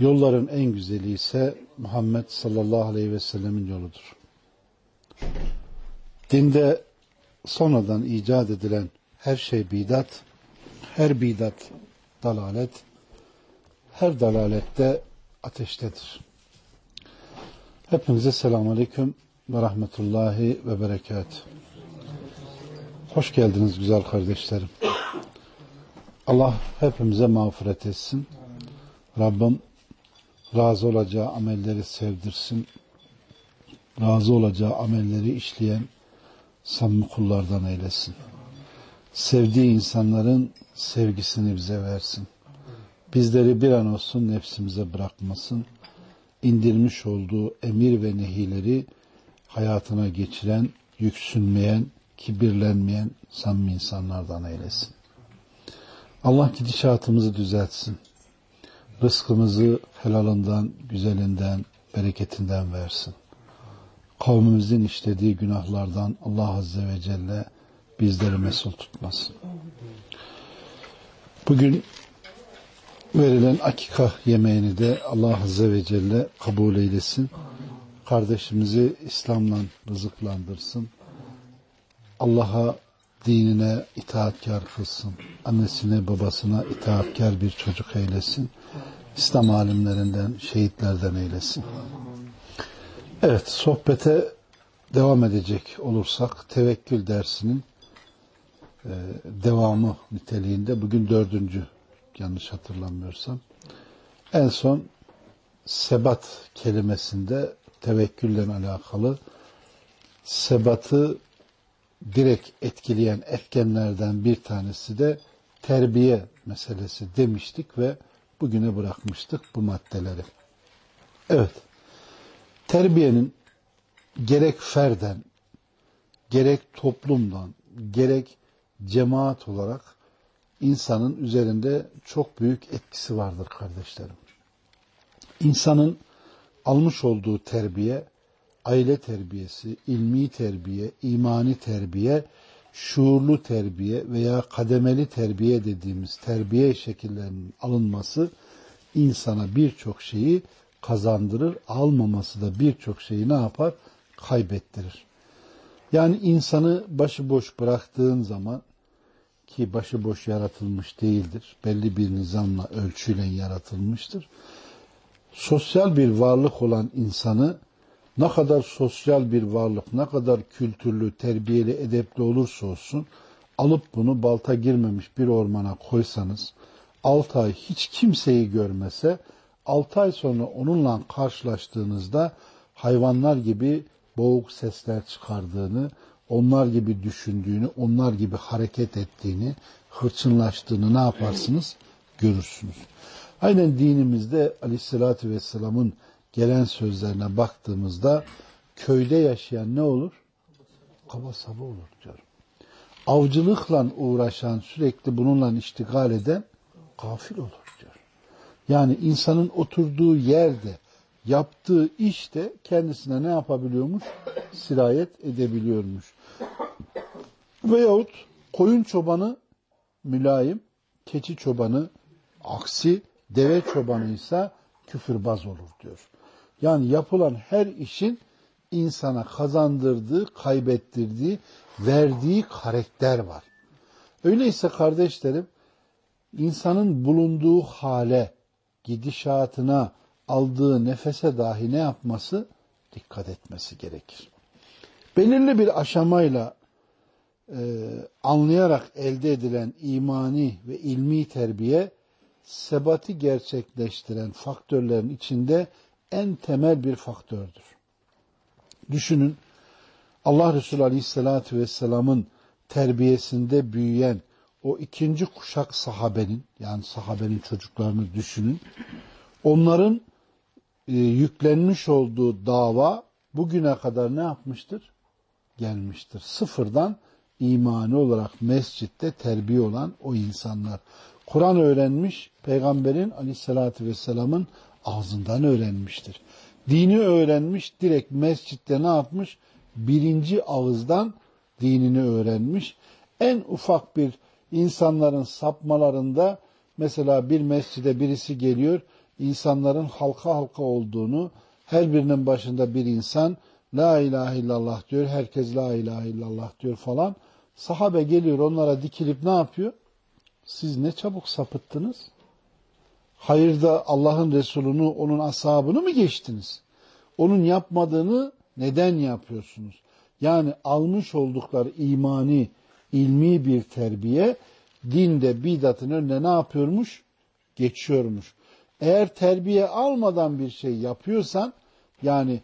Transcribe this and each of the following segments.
yolların en güzeli ise Muhammed sallallahu aleyhi ve sellemin yoludur. Dinde sonradan icat edilen her şey bidat, her bidat dalalet, her dalalette ateştedir. Hepinize selamun aleyküm ve rahmetullahi ve berekat. Hoş geldiniz güzel kardeşlerim. Allah hepimize mağfiret etsin. Rabbim razı olacağı amelleri sevdirsin. Razı olacağı amelleri işleyen samimi kullardan eylesin. Sevdiği insanların sevgisini bize versin. Bizleri bir an olsun nefsimize bırakmasın. İndirmiş olduğu emir ve nehileri hayatına geçiren, yüksünmeyen, kibirlenmeyen samimi insanlardan eylesin. Allah gidişatımızı düzeltsin. Rızkımızı helalından, güzelinden, bereketinden versin. Kavmimizin işlediği günahlardan Allah Azze ve Celle bizleri mesul tutmasın. Bugün verilen akika yemeğini de Allah Azze ve Celle kabul eylesin. Kardeşimizi İslam'la rızıklandırsın. Allah'a dinine itaatkar kılsın. Annesine babasına itaatkar bir çocuk eylesin. İslam alimlerinden, şehitlerden eylesin. Evet, sohbete devam edecek olursak tevekkül dersinin e, devamı niteliğinde bugün dördüncü yanlış hatırlamıyorsam. En son sebat kelimesinde tevekkülle alakalı sebatı direkt etkileyen etkenlerden bir tanesi de terbiye meselesi demiştik ve bugüne bırakmıştık bu maddeleri. Evet. Terbiyenin gerek ferden, gerek toplumdan, gerek cemaat olarak insanın üzerinde çok büyük etkisi vardır kardeşlerim. İnsanın almış olduğu terbiye, aile terbiyesi, ilmi terbiye, imani terbiye, şuurlu terbiye veya kademeli terbiye dediğimiz terbiye şekillerinin alınması insana birçok şeyi kazandırır, almaması da birçok şeyi ne yapar? Kaybettirir. Yani insanı başıboş bıraktığın zaman ki başıboş yaratılmış değildir. Belli bir nizamla, ölçüyle yaratılmıştır. Sosyal bir varlık olan insanı ne kadar sosyal bir varlık, ne kadar kültürlü, terbiyeli, edepli olursa olsun alıp bunu balta girmemiş bir ormana koysanız 6 ay hiç kimseyi görmese 6 ay sonra onunla karşılaştığınızda hayvanlar gibi boğuk sesler çıkardığını, onlar gibi düşündüğünü, onlar gibi hareket ettiğini, hırçınlaştığını ne yaparsınız? Görürsünüz. Aynen dinimizde aleyhissalatü vesselamın gelen sözlerine baktığımızda köyde yaşayan ne olur? Kaba saba olur diyor. Avcılıkla uğraşan, sürekli bununla iştigal eden gafil olur diyor. Yani insanın oturduğu yerde, yaptığı işte kendisine ne yapabiliyormuş? Sirayet edebiliyormuş. Veyahut koyun çobanı mülayim, keçi çobanı aksi, deve çobanı ise küfürbaz olur diyor. Yani yapılan her işin insana kazandırdığı, kaybettirdiği, verdiği karakter var. Öyleyse kardeşlerim, insanın bulunduğu hale, gidişatına, aldığı nefese dahi ne yapması? Dikkat etmesi gerekir. Belirli bir aşamayla e, anlayarak elde edilen imani ve ilmi terbiye, sebati gerçekleştiren faktörlerin içinde en temel bir faktördür. Düşünün Allah Resulü Aleyhisselatü Vesselam'ın terbiyesinde büyüyen o ikinci kuşak sahabenin yani sahabenin çocuklarını düşünün. Onların e, yüklenmiş olduğu dava bugüne kadar ne yapmıştır? Gelmiştir. Sıfırdan imani olarak mescitte terbiye olan o insanlar. Kur'an öğrenmiş, peygamberin aleyhissalatü vesselamın ağzından öğrenmiştir. Dini öğrenmiş, direkt mescitte ne yapmış? Birinci ağızdan dinini öğrenmiş. En ufak bir insanların sapmalarında mesela bir mescide birisi geliyor, insanların halka halka olduğunu, her birinin başında bir insan La ilahe illallah diyor, herkes La ilahe illallah diyor falan. Sahabe geliyor onlara dikilip ne yapıyor? Siz ne çabuk sapıttınız? Hayırda Allah'ın Resulünü, onun ashabını mı geçtiniz? Onun yapmadığını neden yapıyorsunuz? Yani almış oldukları imani, ilmi bir terbiye dinde bidatın önüne ne yapıyormuş? Geçiyormuş. Eğer terbiye almadan bir şey yapıyorsan yani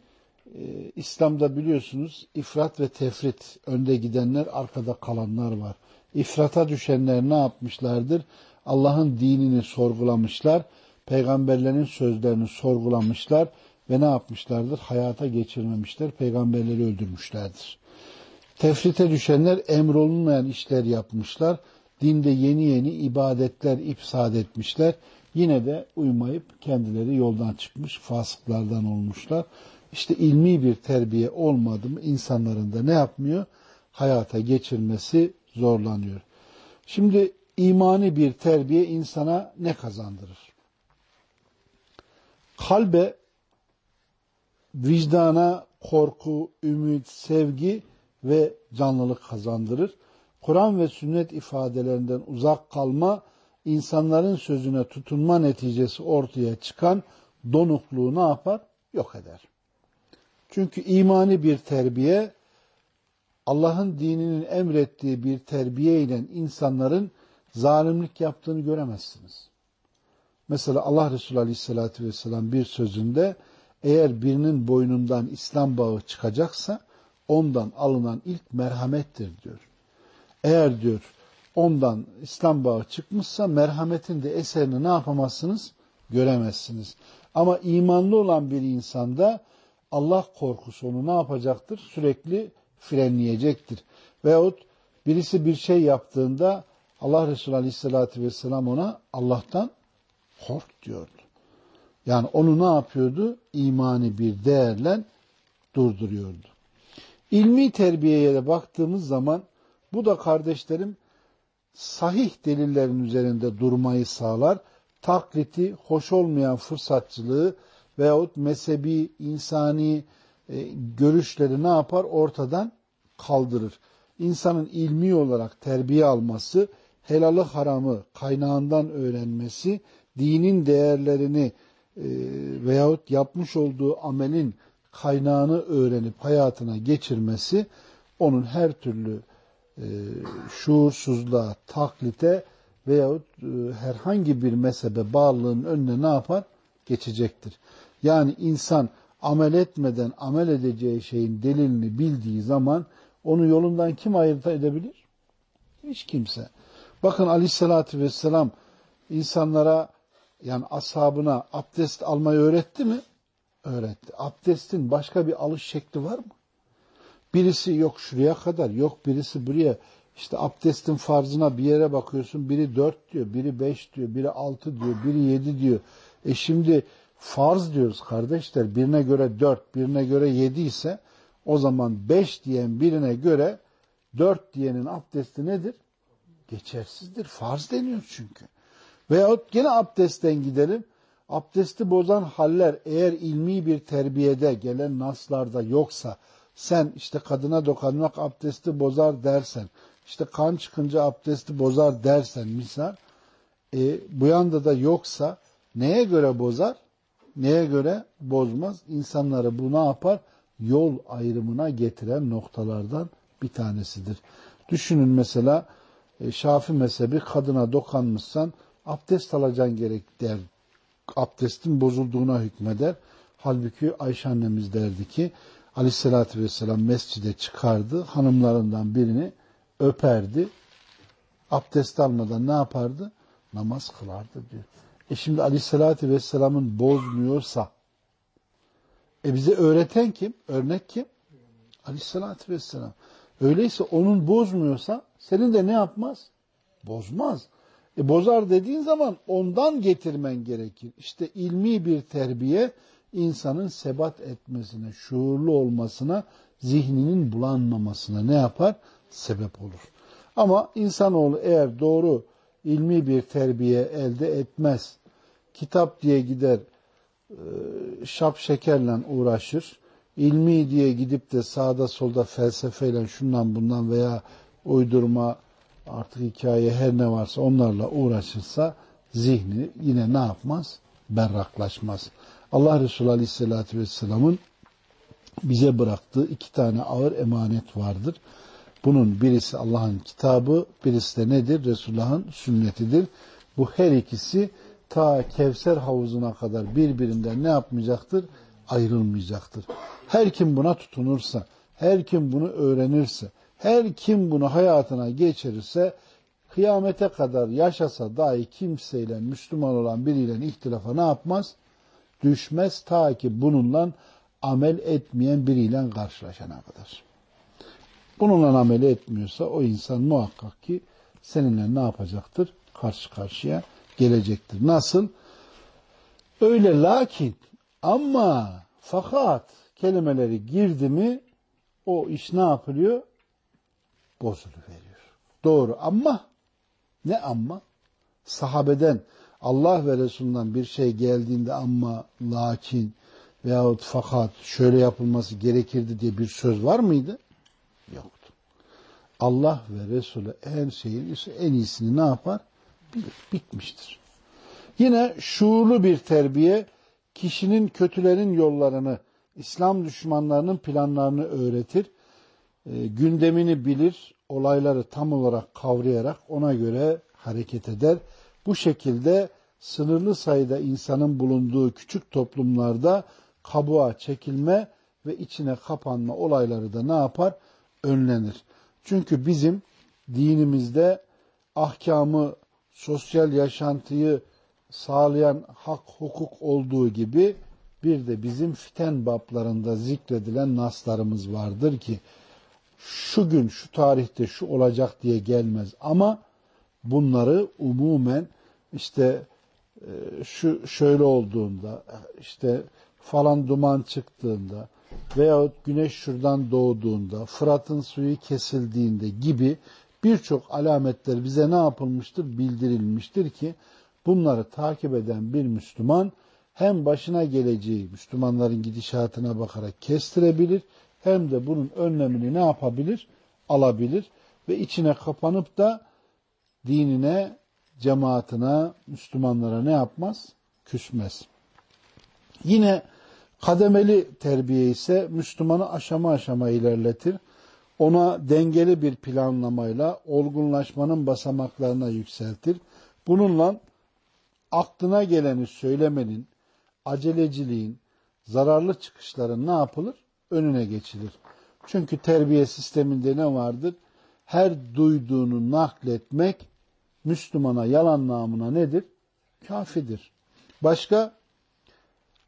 e, İslam'da biliyorsunuz ifrat ve tefrit önde gidenler arkada kalanlar var. İfrata düşenler ne yapmışlardır? Allah'ın dinini sorgulamışlar, peygamberlerin sözlerini sorgulamışlar ve ne yapmışlardır? Hayata geçirmemişler, peygamberleri öldürmüşlerdir. Tefrite düşenler emrolunmayan işler yapmışlar, dinde yeni yeni ibadetler ipsad etmişler. Yine de uymayıp kendileri yoldan çıkmış, fasıklardan olmuşlar. İşte ilmi bir terbiye olmadı mı insanların da ne yapmıyor? Hayata geçirmesi zorlanıyor. Şimdi imani bir terbiye insana ne kazandırır? Kalbe, vicdana korku, ümit, sevgi ve canlılık kazandırır. Kur'an ve sünnet ifadelerinden uzak kalma, insanların sözüne tutunma neticesi ortaya çıkan donukluğu ne yapar? Yok eder. Çünkü imani bir terbiye, Allah'ın dininin emrettiği bir terbiye ile insanların zalimlik yaptığını göremezsiniz. Mesela Allah Resulü Aleyhisselatü Vesselam bir sözünde eğer birinin boynundan İslam bağı çıkacaksa ondan alınan ilk merhamettir diyor. Eğer diyor ondan İslam bağı çıkmışsa merhametin de eserini ne yapamazsınız? Göremezsiniz. Ama imanlı olan bir insanda Allah korkusu onu ne yapacaktır? Sürekli frenleyecektir. Veyahut birisi bir şey yaptığında Allah Resulü Aleyhisselatü Vesselam ona Allah'tan kork diyordu. Yani onu ne yapıyordu? İmani bir değerle durduruyordu. İlmi terbiyeye de baktığımız zaman bu da kardeşlerim sahih delillerin üzerinde durmayı sağlar. Takliti, hoş olmayan fırsatçılığı veyahut mezhebi, insani e, görüşleri ne yapar? Ortadan kaldırır. İnsanın ilmi olarak terbiye alması, helalı haramı kaynağından öğrenmesi, dinin değerlerini e, veyahut yapmış olduğu amelin kaynağını öğrenip hayatına geçirmesi onun her türlü e, şuursuzluğa, taklite veyahut e, herhangi bir mezhebe bağlılığın önüne ne yapar? Geçecektir. Yani insan amel etmeden amel edeceği şeyin delilini bildiği zaman onu yolundan kim ayırt edebilir? Hiç kimse. Bakın aleyhissalatü vesselam insanlara yani ashabına abdest almayı öğretti mi? Öğretti. Abdestin başka bir alış şekli var mı? Birisi yok şuraya kadar, yok birisi buraya. İşte abdestin farzına bir yere bakıyorsun, biri dört diyor, biri beş diyor, biri altı diyor, biri yedi diyor. E şimdi farz diyoruz kardeşler. Birine göre dört, birine göre yedi ise o zaman beş diyen birine göre dört diyenin abdesti nedir? Geçersizdir. Farz deniyor çünkü. Veyahut gene abdestten gidelim. Abdesti bozan haller eğer ilmi bir terbiyede gelen naslarda yoksa sen işte kadına dokunmak abdesti bozar dersen işte kan çıkınca abdesti bozar dersen misal e, bu yanda da yoksa neye göre bozar? Neye göre bozmaz? İnsanları bu ne yapar? Yol ayrımına getiren noktalardan bir tanesidir. Düşünün mesela Şafi mezhebi kadına dokanmışsan abdest alacaksın gerek der. Abdestin bozulduğuna hükmeder. Halbuki Ayşe annemiz derdi ki aleyhissalatü vesselam mescide çıkardı. Hanımlarından birini öperdi. Abdest almadan ne yapardı? Namaz kılardı diyor. E şimdi aleyhissalatü vesselamın bozmuyorsa E bize öğreten kim? Örnek kim? Aleyhissalatü vesselam. Öyleyse onun bozmuyorsa senin de ne yapmaz? Bozmaz. E bozar dediğin zaman ondan getirmen gerekir. İşte ilmi bir terbiye insanın sebat etmesine, şuurlu olmasına, zihninin bulanmamasına ne yapar? Sebep olur. Ama insanoğlu eğer doğru ilmi bir terbiye elde etmez, kitap diye gider, e, şap şekerle uğraşır, ilmi diye gidip de sağda solda felsefeyle şundan bundan veya uydurma artık hikaye her ne varsa onlarla uğraşırsa zihni yine ne yapmaz? Berraklaşmaz. Allah Resulü Aleyhisselatü Vesselam'ın bize bıraktığı iki tane ağır emanet vardır. Bunun birisi Allah'ın kitabı, birisi de nedir? Resulullah'ın sünnetidir. Bu her ikisi ta Kevser havuzuna kadar birbirinden ne yapmayacaktır? Ayrılmayacaktır. Her kim buna tutunursa, her kim bunu öğrenirse, her kim bunu hayatına geçirirse, kıyamete kadar yaşasa dahi kimseyle Müslüman olan biriyle ihtilafa ne yapmaz? Düşmez ta ki bununla amel etmeyen biriyle karşılaşana kadar. Bununla amel etmiyorsa o insan muhakkak ki seninle ne yapacaktır? Karşı karşıya gelecektir. Nasıl? Öyle lakin ama fakat kelimeleri girdi mi o iş ne yapılıyor? Bozuluveriyor. Doğru ama ne ama? Sahabeden Allah ve Resulünden bir şey geldiğinde ama lakin veyahut fakat şöyle yapılması gerekirdi diye bir söz var mıydı? Yoktu. Allah ve Resulü her şeyin en iyisini ne yapar? Bilir. Bitmiştir. Yine şuurlu bir terbiye kişinin kötülerin yollarını, İslam düşmanlarının planlarını öğretir. E, gündemini bilir, olayları tam olarak kavrayarak ona göre hareket eder. Bu şekilde sınırlı sayıda insanın bulunduğu küçük toplumlarda kabuğa çekilme ve içine kapanma olayları da ne yapar? Önlenir. Çünkü bizim dinimizde ahkamı, sosyal yaşantıyı sağlayan hak, hukuk olduğu gibi bir de bizim fiten bablarında zikredilen naslarımız vardır ki şu gün, şu tarihte şu olacak diye gelmez ama bunları umumen işte e, şu şöyle olduğunda işte falan duman çıktığında veyahut güneş şuradan doğduğunda, Fırat'ın suyu kesildiğinde gibi birçok alametler bize ne yapılmıştır? Bildirilmiştir ki bunları takip eden bir Müslüman hem başına geleceği Müslümanların gidişatına bakarak kestirebilir hem de bunun önlemini ne yapabilir? Alabilir ve içine kapanıp da dinine, cemaatine, Müslümanlara ne yapmaz? Küsmez. Yine kademeli terbiye ise Müslümanı aşama aşama ilerletir. Ona dengeli bir planlamayla olgunlaşmanın basamaklarına yükseltir. Bununla aklına geleni söylemenin, aceleciliğin, zararlı çıkışların ne yapılır? Önüne geçilir. Çünkü terbiye sisteminde ne vardır? Her duyduğunu nakletmek Müslümana yalan namına nedir? Kafidir. Başka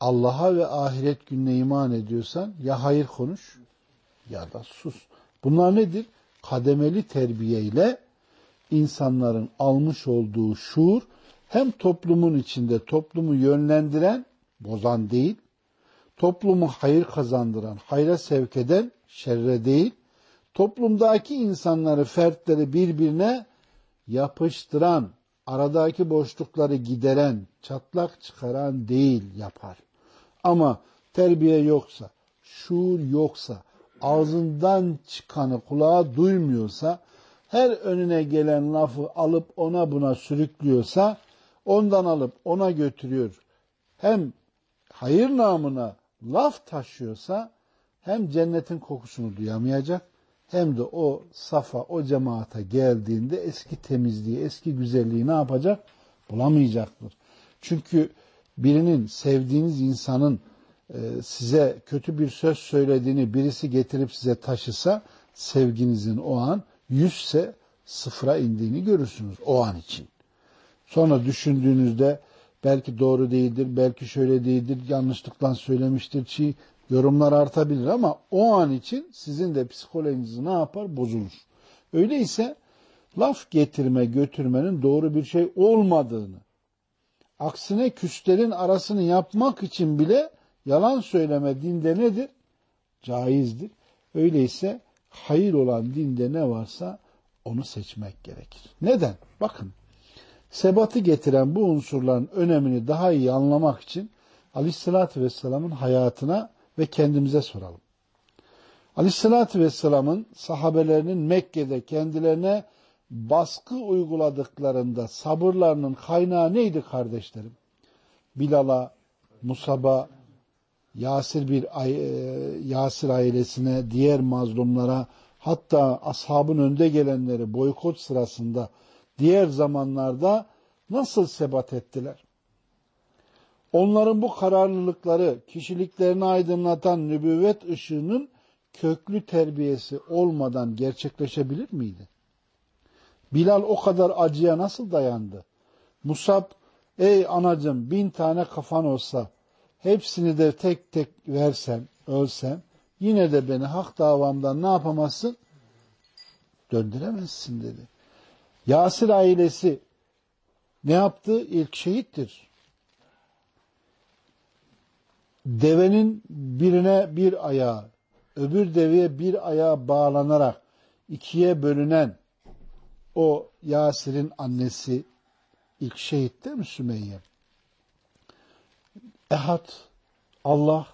Allah'a ve ahiret gününe iman ediyorsan ya hayır konuş ya da sus. Bunlar nedir? Kademeli terbiyeyle insanların almış olduğu şuur hem toplumun içinde toplumu yönlendiren, bozan değil, toplumu hayır kazandıran, hayra sevk eden, şerre değil, toplumdaki insanları, fertleri birbirine yapıştıran, aradaki boşlukları gideren, çatlak çıkaran değil yapar. Ama terbiye yoksa, şuur yoksa, ağzından çıkanı kulağa duymuyorsa, her önüne gelen lafı alıp ona buna sürüklüyorsa, ondan alıp ona götürüyor. Hem hayır namına laf taşıyorsa, hem cennetin kokusunu duyamayacak, hem de o safa, o cemaata geldiğinde eski temizliği, eski güzelliği ne yapacak? Bulamayacaktır. Çünkü birinin sevdiğiniz insanın e, size kötü bir söz söylediğini birisi getirip size taşısa sevginizin o an yüzse sıfıra indiğini görürsünüz o an için. Sonra düşündüğünüzde belki doğru değildir, belki şöyle değildir, yanlışlıkla söylemiştir, çiğ Yorumlar artabilir ama o an için sizin de psikolojiniz ne yapar? Bozulur. Öyleyse laf getirme götürmenin doğru bir şey olmadığını, aksine küslerin arasını yapmak için bile yalan söyleme dinde nedir? Caizdir. Öyleyse hayır olan dinde ne varsa onu seçmek gerekir. Neden? Bakın sebatı getiren bu unsurların önemini daha iyi anlamak için Aleyhisselatü Vesselam'ın hayatına ve kendimize soralım. Aleyhisselatü Vesselam'ın sahabelerinin Mekke'de kendilerine baskı uyguladıklarında sabırlarının kaynağı neydi kardeşlerim? Bilal'a, Musab'a, Yasir bir e, Yasir ailesine, diğer mazlumlara, hatta ashabın önde gelenleri boykot sırasında diğer zamanlarda nasıl sebat ettiler? Onların bu kararlılıkları kişiliklerini aydınlatan nübüvvet ışığının köklü terbiyesi olmadan gerçekleşebilir miydi? Bilal o kadar acıya nasıl dayandı? Musab, ey anacım bin tane kafan olsa, hepsini de tek tek versem, ölsem, yine de beni hak davamdan ne yapamazsın? Döndüremezsin dedi. Yasir ailesi ne yaptı? İlk şehittir. Devenin birine bir ayağı, öbür deveye bir ayağı bağlanarak ikiye bölünen o Yasir'in annesi ilk şehit değil mi Sümeyye? Ehad, Allah,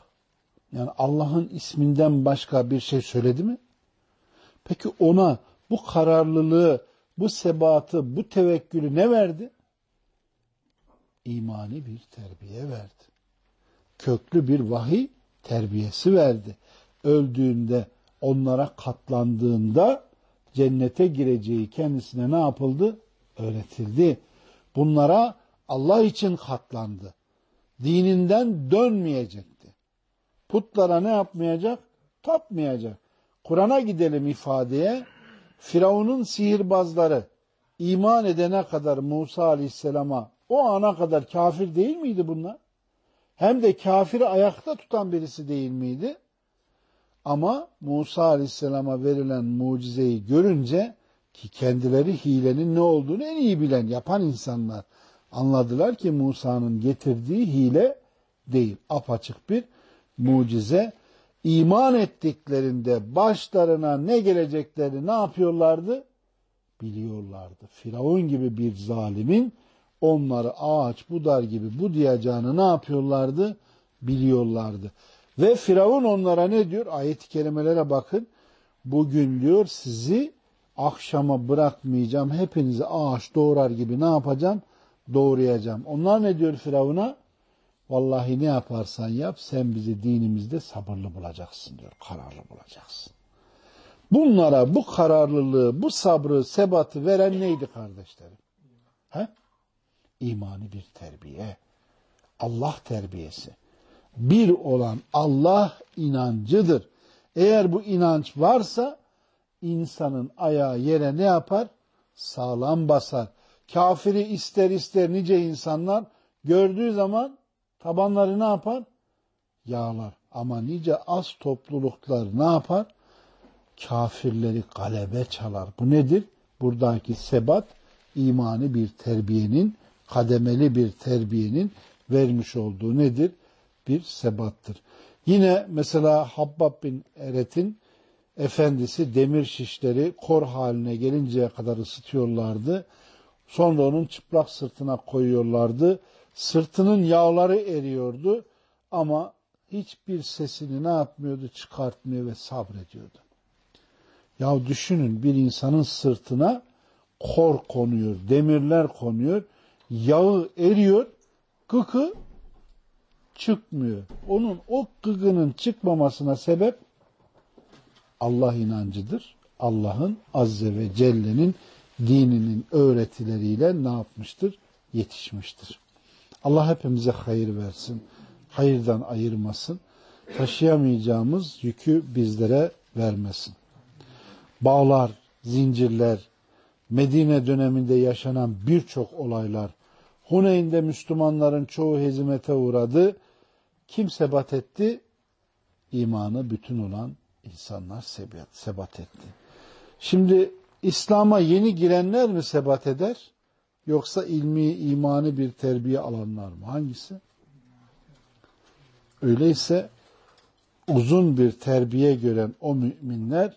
yani Allah'ın isminden başka bir şey söyledi mi? Peki ona bu kararlılığı, bu sebatı, bu tevekkülü ne verdi? İmani bir terbiye verdi. Köklü bir vahiy terbiyesi verdi. Öldüğünde, onlara katlandığında cennete gireceği kendisine ne yapıldı? Öğretildi. Bunlara Allah için katlandı. Dininden dönmeyecekti. Putlara ne yapmayacak? Tapmayacak. Kur'an'a gidelim ifadeye. Firavun'un sihirbazları iman edene kadar Musa Aleyhisselam'a o ana kadar kafir değil miydi bunlar? Hem de kafiri ayakta tutan birisi değil miydi? Ama Musa Aleyhisselam'a verilen mucizeyi görünce ki kendileri hilenin ne olduğunu en iyi bilen, yapan insanlar anladılar ki Musa'nın getirdiği hile değil. Apaçık bir mucize. İman ettiklerinde başlarına ne geleceklerini ne yapıyorlardı? Biliyorlardı. Firavun gibi bir zalimin onları ağaç budar gibi budayacağını ne yapıyorlardı? Biliyorlardı. Ve Firavun onlara ne diyor? Ayet-i kerimelere bakın. Bugün diyor sizi akşama bırakmayacağım. Hepinizi ağaç doğrar gibi ne yapacağım? Doğrayacağım. Onlar ne diyor Firavun'a? Vallahi ne yaparsan yap sen bizi dinimizde sabırlı bulacaksın diyor. Kararlı bulacaksın. Bunlara bu kararlılığı, bu sabrı, sebatı veren neydi kardeşlerim? He? İmani bir terbiye. Allah terbiyesi bir olan Allah inancıdır. Eğer bu inanç varsa insanın ayağı yere ne yapar? Sağlam basar. Kafiri ister ister nice insanlar gördüğü zaman tabanları ne yapar? Yağlar. Ama nice az topluluklar ne yapar? Kafirleri galebe çalar. Bu nedir? Buradaki sebat imani bir terbiyenin, kademeli bir terbiyenin vermiş olduğu nedir? bir sebattır. Yine mesela Habbab bin Eret'in efendisi demir şişleri kor haline gelinceye kadar ısıtıyorlardı. Sonra onun çıplak sırtına koyuyorlardı. Sırtının yağları eriyordu ama hiçbir sesini ne yapmıyordu? Çıkartmıyor ve sabrediyordu. Ya düşünün bir insanın sırtına kor konuyor, demirler konuyor, yağı eriyor, kıkı çıkmıyor. Onun o gıgının çıkmamasına sebep Allah inancıdır. Allah'ın Azze ve Celle'nin dininin öğretileriyle ne yapmıştır? Yetişmiştir. Allah hepimize hayır versin. Hayırdan ayırmasın. Taşıyamayacağımız yükü bizlere vermesin. Bağlar, zincirler, Medine döneminde yaşanan birçok olaylar, Huneyn'de Müslümanların çoğu hezimete uğradı kim sebat etti? imanı bütün olan insanlar sebat, sebat etti. Şimdi İslam'a yeni girenler mi sebat eder? Yoksa ilmi, imani bir terbiye alanlar mı? Hangisi? Öyleyse uzun bir terbiye gören o müminler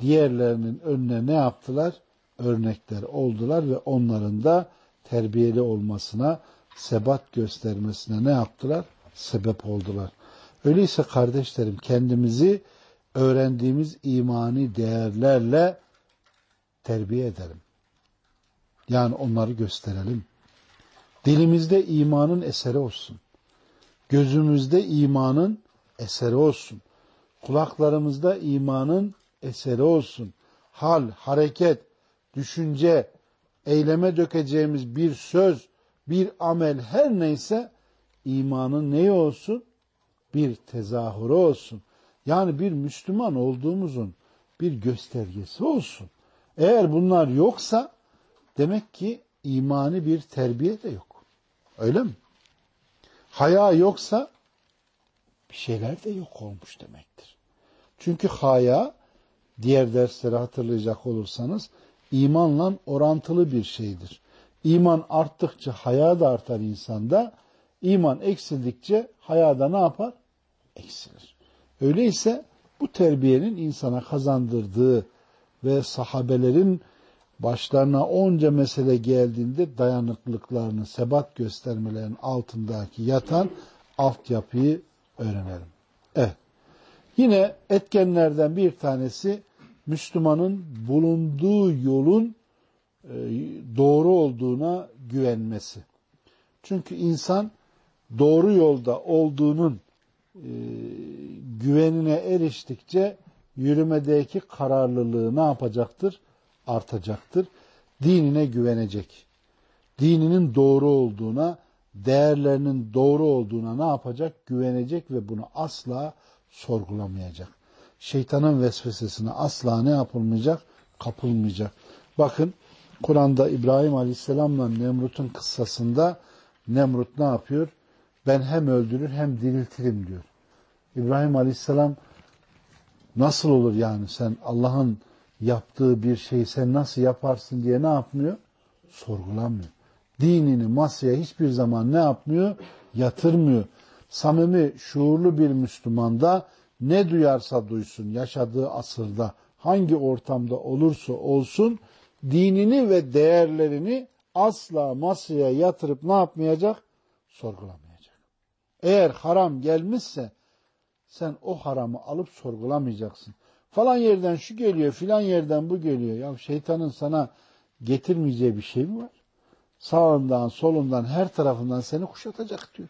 diğerlerinin önüne ne yaptılar? Örnekler oldular ve onların da terbiyeli olmasına, sebat göstermesine ne yaptılar? Sebep oldular. Öyleyse kardeşlerim kendimizi öğrendiğimiz imani değerlerle terbiye edelim. Yani onları gösterelim. Dilimizde imanın eseri olsun. Gözümüzde imanın eseri olsun. Kulaklarımızda imanın eseri olsun. Hal, hareket, düşünce, eyleme dökeceğimiz bir söz, bir amel her neyse imanın neyi olsun? Bir tezahürü olsun. Yani bir Müslüman olduğumuzun bir göstergesi olsun. Eğer bunlar yoksa demek ki imani bir terbiye de yok. Öyle mi? Haya yoksa bir şeyler de yok olmuş demektir. Çünkü haya diğer dersleri hatırlayacak olursanız imanla orantılı bir şeydir. İman arttıkça haya da artar insanda. İman eksildikçe haya da ne yapar? Eksilir. Öyleyse bu terbiyenin insana kazandırdığı ve sahabelerin başlarına onca mesele geldiğinde dayanıklılıklarını, sebat göstermelerinin altındaki yatan altyapıyı öğrenelim. Evet. Yine etkenlerden bir tanesi Müslümanın bulunduğu yolun e, doğru olduğuna güvenmesi. Çünkü insan doğru yolda olduğunun e, güvenine eriştikçe yürümedeki kararlılığı ne yapacaktır? Artacaktır. Dinine güvenecek. Dininin doğru olduğuna, değerlerinin doğru olduğuna ne yapacak? Güvenecek ve bunu asla sorgulamayacak. Şeytanın vesvesesine asla ne yapılmayacak? Kapılmayacak. Bakın Kur'an'da İbrahim Aleyhisselam'la Nemrut'un kıssasında Nemrut ne yapıyor? Ben hem öldürür hem diriltirim diyor. İbrahim Aleyhisselam nasıl olur yani sen Allah'ın yaptığı bir şeyi sen nasıl yaparsın diye ne yapmıyor? Sorgulamıyor. Dinini masaya hiçbir zaman ne yapmıyor? Yatırmıyor. Samimi, şuurlu bir Müslüman da ne duyarsa duysun yaşadığı asırda hangi ortamda olursa olsun dinini ve değerlerini asla masaya yatırıp ne yapmayacak? Sorgulamayacak. Eğer haram gelmişse sen o haramı alıp sorgulamayacaksın. Falan yerden şu geliyor, filan yerden bu geliyor. Ya şeytanın sana getirmeyeceği bir şey mi var? Sağından, solundan, her tarafından seni kuşatacak diyor.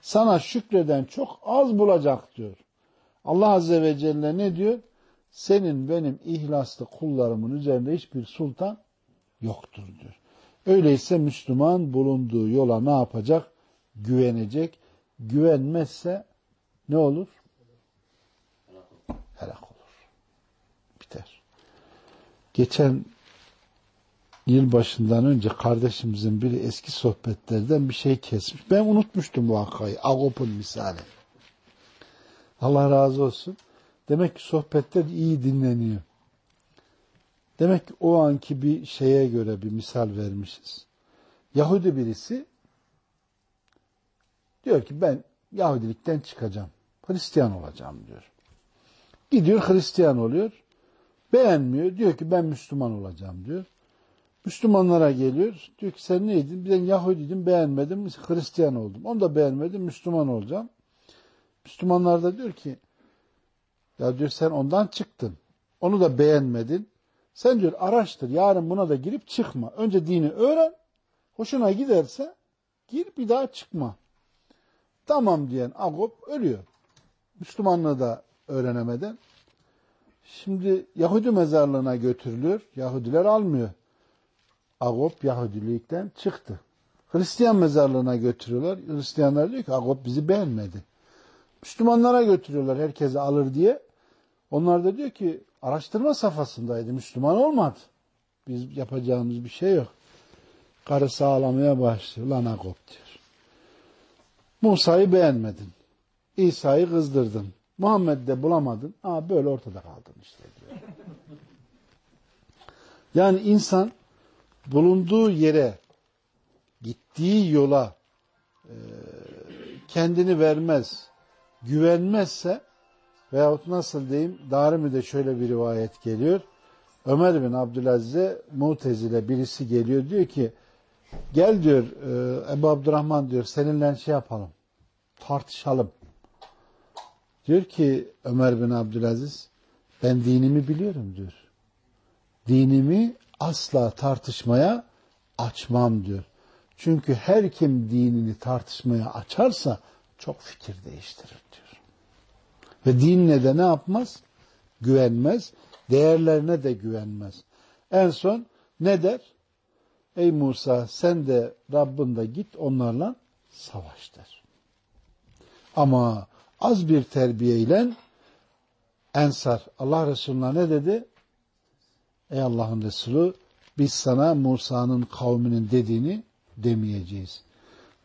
Sana şükreden çok az bulacak diyor. Allah Azze ve Celle ne diyor? Senin benim ihlaslı kullarımın üzerinde hiçbir sultan yoktur diyor. Öyleyse Müslüman bulunduğu yola ne yapacak? Güvenecek. Güvenmezse ne olur? Geçen yıl başından önce kardeşimizin biri eski sohbetlerden bir şey kesmiş. Ben unutmuştum bu vakayı. Agop'un misali. Allah razı olsun. Demek ki sohbetler iyi dinleniyor. Demek ki o anki bir şeye göre bir misal vermişiz. Yahudi birisi diyor ki ben Yahudilikten çıkacağım. Hristiyan olacağım diyor. Gidiyor Hristiyan oluyor. Beğenmiyor. Diyor ki ben Müslüman olacağım diyor. Müslümanlara geliyor. Diyor ki sen neydin? Ben Yahudiydim beğenmedim. Hristiyan oldum. Onu da beğenmedim. Müslüman olacağım. Müslümanlar da diyor ki ya diyor sen ondan çıktın. Onu da beğenmedin. Sen diyor araştır. Yarın buna da girip çıkma. Önce dini öğren. Hoşuna giderse gir bir daha çıkma. Tamam diyen Agop ölüyor. Müslümanlığı da öğrenemeden. Şimdi Yahudi mezarlığına götürülüyor. Yahudiler almıyor. Agop Yahudilikten çıktı. Hristiyan mezarlığına götürüyorlar. Hristiyanlar diyor ki Agop bizi beğenmedi. Müslümanlara götürüyorlar herkese alır diye. Onlar da diyor ki araştırma safhasındaydı. Müslüman olmadı. Biz yapacağımız bir şey yok. Karı sağlamaya başlıyor. Lan Agop diyor. Musa'yı beğenmedin. İsa'yı kızdırdın. Muhammed'de bulamadın. Aa böyle ortada kaldın işte diyor. Yani insan bulunduğu yere, gittiği yola e, kendini vermez, güvenmezse veyahut nasıl diyeyim, Darimi'de şöyle bir rivayet geliyor. Ömer bin Abdülaziz'e Mutezile birisi geliyor diyor ki gel diyor e, Ebu Abdurrahman diyor seninle şey yapalım tartışalım. Diyor ki Ömer bin Abdülaziz ben dinimi biliyorum diyor. Dinimi asla tartışmaya açmam diyor. Çünkü her kim dinini tartışmaya açarsa çok fikir değiştirir diyor. Ve dinine de ne yapmaz? Güvenmez. Değerlerine de güvenmez. En son ne der? Ey Musa sen de Rabbin de git onlarla savaş der. Ama az bir terbiyeyle Ensar Allah Resulü'ne ne dedi? Ey Allah'ın Resulü biz sana Musa'nın kavminin dediğini demeyeceğiz.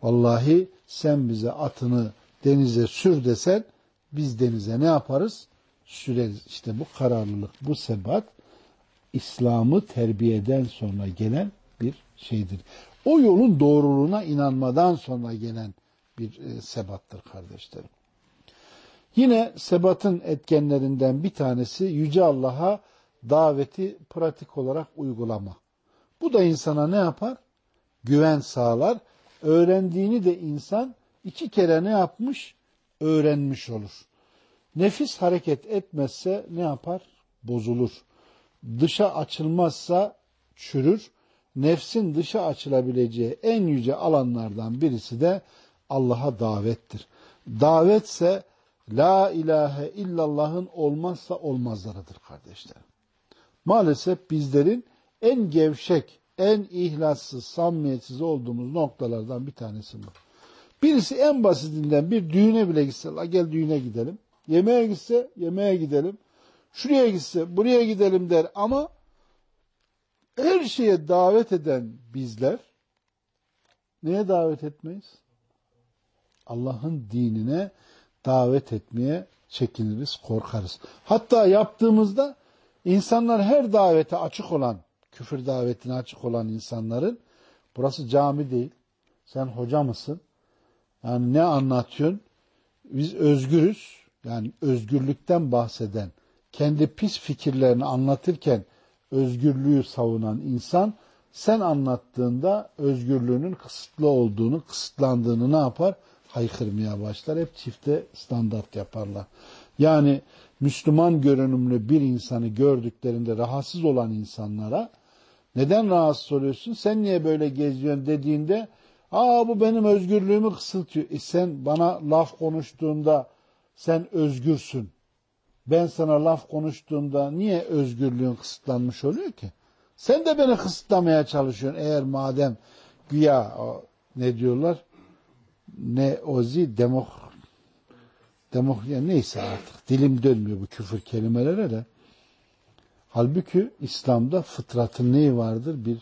Vallahi sen bize atını denize sür desen biz denize ne yaparız? Süreriz. İşte bu kararlılık, bu sebat İslam'ı terbiyeden sonra gelen bir şeydir. O yolun doğruluğuna inanmadan sonra gelen bir e, sebattır kardeşlerim. Yine sebatın etkenlerinden bir tanesi Yüce Allah'a daveti pratik olarak uygulama. Bu da insana ne yapar? Güven sağlar. Öğrendiğini de insan iki kere ne yapmış? Öğrenmiş olur. Nefis hareket etmezse ne yapar? Bozulur. Dışa açılmazsa çürür. Nefsin dışa açılabileceği en yüce alanlardan birisi de Allah'a davettir. Davetse La ilahe illallah'ın olmazsa olmazlarıdır kardeşlerim. Maalesef bizlerin en gevşek, en ihlassız, samimiyetsiz olduğumuz noktalardan bir tanesi bu. Birisi en basitinden bir düğüne bile gitse, la gel düğüne gidelim. Yemeğe gitse, yemeğe gidelim. Şuraya gitse, buraya gidelim der ama her şeye davet eden bizler neye davet etmeyiz? Allah'ın dinine davet etmeye çekiniriz, korkarız. Hatta yaptığımızda insanlar her davete açık olan, küfür davetine açık olan insanların burası cami değil. Sen hoca mısın? Yani ne anlatıyorsun? Biz özgürüz. Yani özgürlükten bahseden, kendi pis fikirlerini anlatırken özgürlüğü savunan insan sen anlattığında özgürlüğünün kısıtlı olduğunu, kısıtlandığını ne yapar? Haykırmaya başlar. Hep çifte standart yaparlar. Yani Müslüman görünümlü bir insanı gördüklerinde rahatsız olan insanlara neden rahatsız oluyorsun? Sen niye böyle geziyorsun dediğinde aa bu benim özgürlüğümü kısıtıyor. E sen bana laf konuştuğunda sen özgürsün. Ben sana laf konuştuğumda niye özgürlüğün kısıtlanmış oluyor ki? Sen de beni kısıtlamaya çalışıyorsun eğer madem güya ne diyorlar? Ne ozi demok demok ya neyse artık dilim dönmüyor bu küfür kelimelere de. Halbuki İslam'da fıtratın neyi vardır? Bir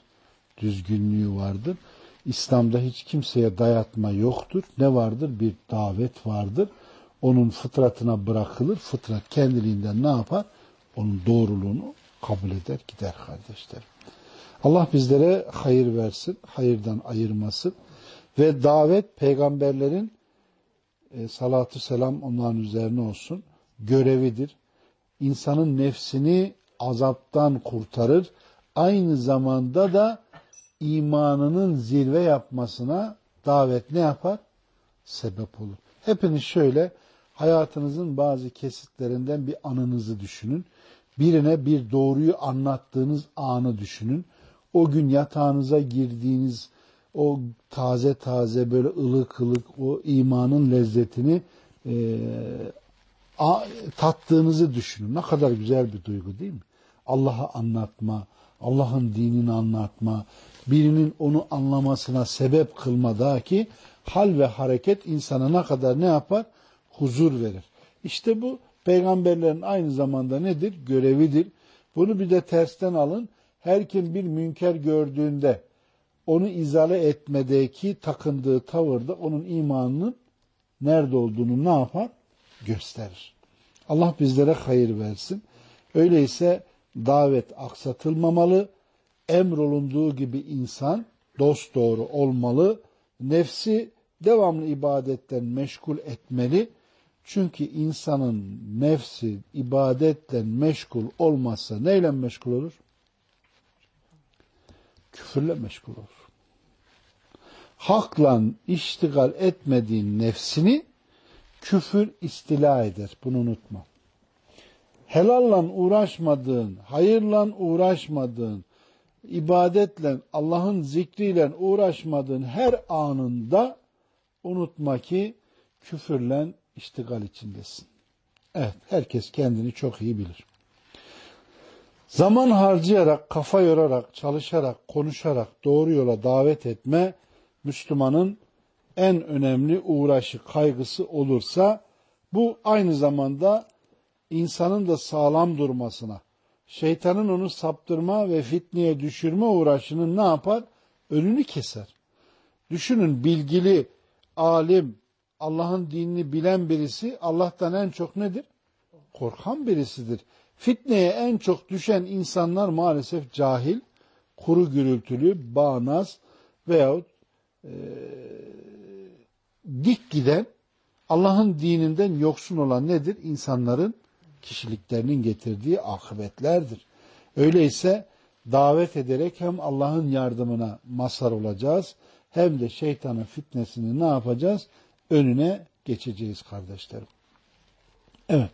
düzgünlüğü vardır. İslam'da hiç kimseye dayatma yoktur. Ne vardır? Bir davet vardır. Onun fıtratına bırakılır. Fıtrat kendiliğinden ne yapar? Onun doğruluğunu kabul eder gider kardeşler. Allah bizlere hayır versin, hayırdan ayırmasın. Ve davet peygamberlerin e, salatü selam onların üzerine olsun görevidir. İnsanın nefsini azaptan kurtarır. Aynı zamanda da imanının zirve yapmasına davet ne yapar? Sebep olur. Hepiniz şöyle hayatınızın bazı kesitlerinden bir anınızı düşünün. Birine bir doğruyu anlattığınız anı düşünün. O gün yatağınıza girdiğiniz o taze taze böyle ılık ılık o imanın lezzetini e, a, tattığınızı düşünün. Ne kadar güzel bir duygu değil mi? Allah'ı anlatma, Allah'ın dinini anlatma, birinin onu anlamasına sebep kılmadaki hal ve hareket insana ne kadar ne yapar? Huzur verir. İşte bu peygamberlerin aynı zamanda nedir? Görevidir. Bunu bir de tersten alın. Her kim bir münker gördüğünde onu izale etmedeki takındığı tavırda onun imanının nerede olduğunu ne yapar? Gösterir. Allah bizlere hayır versin. Öyleyse davet aksatılmamalı. Emrolunduğu gibi insan dost doğru olmalı. Nefsi devamlı ibadetten meşgul etmeli. Çünkü insanın nefsi ibadetten meşgul olmazsa neyle meşgul olur? Küfürle meşgul olur. Hakla iştigal etmediğin nefsini küfür istila eder. Bunu unutma. Helalla uğraşmadığın, hayırla uğraşmadığın, ibadetle, Allah'ın zikriyle uğraşmadığın her anında unutma ki küfürle iştigal içindesin. Evet, herkes kendini çok iyi bilir. Zaman harcayarak, kafa yorarak, çalışarak, konuşarak doğru yola davet etme Müslümanın en önemli uğraşı, kaygısı olursa bu aynı zamanda insanın da sağlam durmasına, şeytanın onu saptırma ve fitneye düşürme uğraşının ne yapar? Önünü keser. Düşünün bilgili, alim, Allah'ın dinini bilen birisi Allah'tan en çok nedir? Korkan birisidir. Fitneye en çok düşen insanlar maalesef cahil, kuru gürültülü, bağnaz veyahut e, dik giden Allah'ın dininden yoksun olan nedir? İnsanların kişiliklerinin getirdiği akıbetlerdir. Öyleyse davet ederek hem Allah'ın yardımına mazhar olacağız hem de şeytanın fitnesini ne yapacağız? Önüne geçeceğiz kardeşlerim. Evet.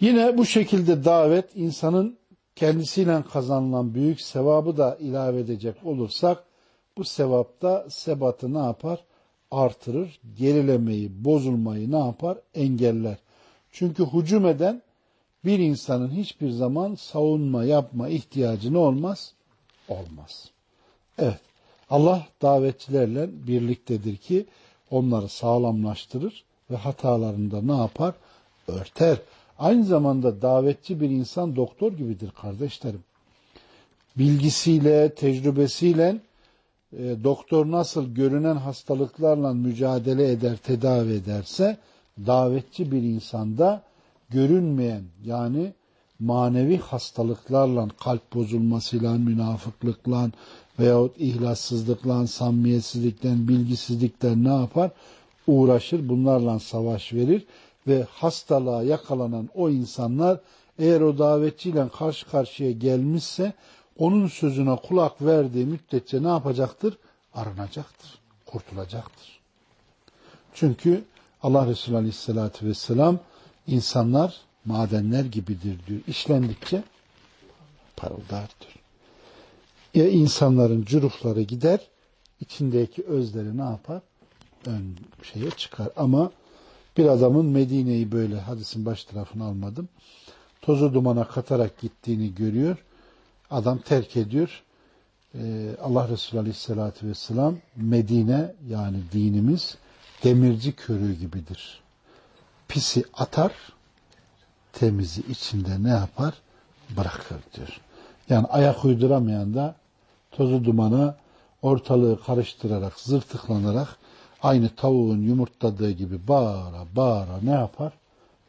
Yine bu şekilde davet insanın kendisiyle kazanılan büyük sevabı da ilave edecek olursak bu sevapta sebatı ne yapar? Artırır. Gerilemeyi, bozulmayı ne yapar? Engeller. Çünkü hücum eden bir insanın hiçbir zaman savunma yapma ihtiyacı ne olmaz? Olmaz. Evet. Allah davetçilerle birliktedir ki onları sağlamlaştırır ve hatalarında ne yapar? Örter. Aynı zamanda davetçi bir insan doktor gibidir kardeşlerim. Bilgisiyle, tecrübesiyle e, doktor nasıl görünen hastalıklarla mücadele eder, tedavi ederse davetçi bir insanda görünmeyen yani manevi hastalıklarla, kalp bozulmasıyla, münafıklıkla veyahut ihlassızlıkla, samimiyetsizlikten, bilgisizlikten ne yapar? Uğraşır, bunlarla savaş verir ve hastalığa yakalanan o insanlar eğer o davetçiyle karşı karşıya gelmişse onun sözüne kulak verdiği müddetçe ne yapacaktır? Arınacaktır, kurtulacaktır. Çünkü Allah Resulü Aleyhisselatü Vesselam insanlar madenler gibidir diyor. İşlendikçe parıldar diyor. Ya insanların cürufları gider, içindeki özleri ne yapar? Ön şeye çıkar. Ama bir adamın Medine'yi böyle hadisin baş tarafını almadım. Tozu dumana katarak gittiğini görüyor. Adam terk ediyor. Ee, Allah Resulü Aleyhisselatü Vesselam Medine yani dinimiz demirci körüğü gibidir. Pisi atar, temizi içinde ne yapar? Bırakır diyor. Yani ayak uyduramayan da tozu dumana ortalığı karıştırarak, zırtıklanarak aynı tavuğun yumurtladığı gibi bağıra bağıra ne yapar?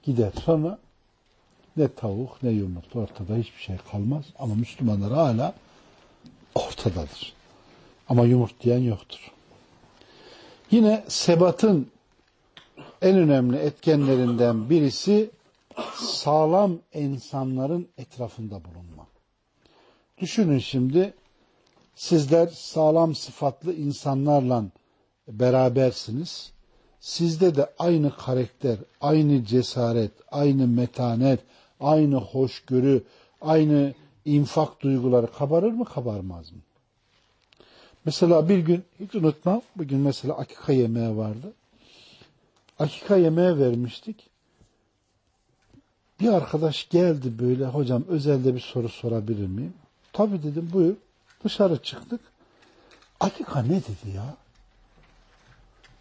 Gider. Sonra ne tavuk ne yumurta ortada hiçbir şey kalmaz. Ama Müslümanlar hala ortadadır. Ama yumurtlayan yoktur. Yine sebatın en önemli etkenlerinden birisi sağlam insanların etrafında bulunma. Düşünün şimdi sizler sağlam sıfatlı insanlarla berabersiniz. Sizde de aynı karakter, aynı cesaret, aynı metanet, aynı hoşgörü, aynı infak duyguları kabarır mı kabarmaz mı? Mesela bir gün hiç unutmam. Bugün mesela akika yemeği vardı. Akika yemeği vermiştik. Bir arkadaş geldi böyle hocam özelde bir soru sorabilir miyim? Tabi dedim buyur. Dışarı çıktık. Akika ne dedi ya?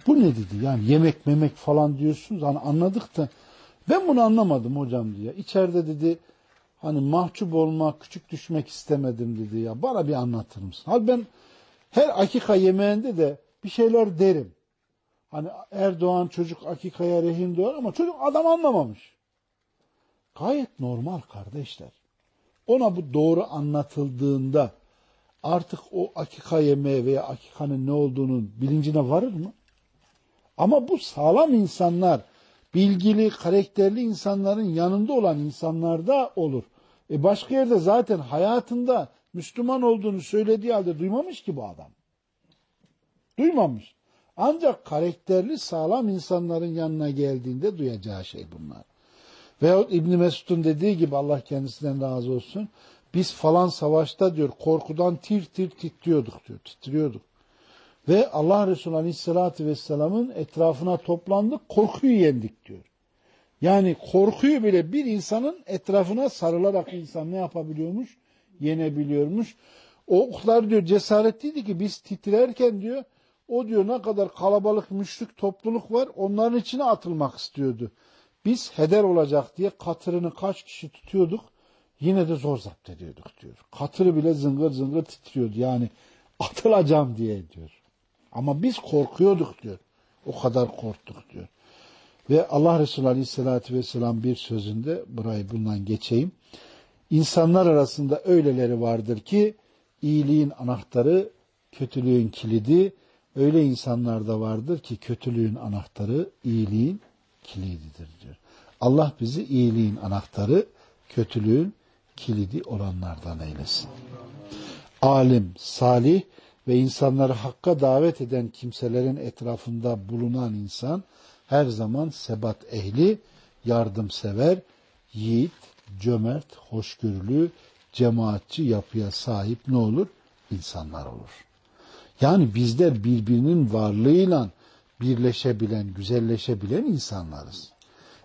Bu ne dedi? Yani yemek memek falan diyorsunuz. Hani anladık da ben bunu anlamadım hocam diye. İçeride dedi hani mahcup olmak, küçük düşmek istemedim dedi ya. Bana bir anlatır mısın? Hadi ben her akika yemeğinde de bir şeyler derim. Hani Erdoğan çocuk akikaya rehin doğar ama çocuk adam anlamamış. Gayet normal kardeşler. Ona bu doğru anlatıldığında artık o akika yemeği veya akikanın ne olduğunun bilincine varır mı? Ama bu sağlam insanlar, bilgili, karakterli insanların yanında olan insanlarda olur. E başka yerde zaten hayatında Müslüman olduğunu söylediği halde duymamış ki bu adam. Duymamış. Ancak karakterli sağlam insanların yanına geldiğinde duyacağı şey bunlar. Veyahut İbni Mesud'un dediği gibi Allah kendisinden razı olsun. Biz falan savaşta diyor korkudan tir tir titriyorduk diyor. Titriyorduk. Ve Allah Resulü Aleyhisselatü Vesselam'ın etrafına toplandık korkuyu yendik diyor. Yani korkuyu bile bir insanın etrafına sarılarak insan ne yapabiliyormuş? Yenebiliyormuş. O oklar diyor cesaretliydi ki biz titrerken diyor o diyor ne kadar kalabalık müşrik topluluk var onların içine atılmak istiyordu. Biz heder olacak diye katırını kaç kişi tutuyorduk yine de zor zapt ediyorduk diyor. Katırı bile zıngır zıngır titriyordu yani atılacağım diye diyor. Ama biz korkuyorduk diyor. O kadar korktuk diyor. Ve Allah Resulü Aleyhisselatü Vesselam bir sözünde burayı bundan geçeyim. İnsanlar arasında öyleleri vardır ki iyiliğin anahtarı, kötülüğün kilidi. Öyle insanlar da vardır ki kötülüğün anahtarı, iyiliğin kilididir diyor. Allah bizi iyiliğin anahtarı, kötülüğün kilidi olanlardan eylesin. Alim, salih ve insanları hakka davet eden kimselerin etrafında bulunan insan her zaman sebat ehli, yardımsever, yiğit, cömert, hoşgörülü, cemaatçi yapıya sahip ne olur? İnsanlar olur. Yani bizler birbirinin varlığıyla birleşebilen, güzelleşebilen insanlarız.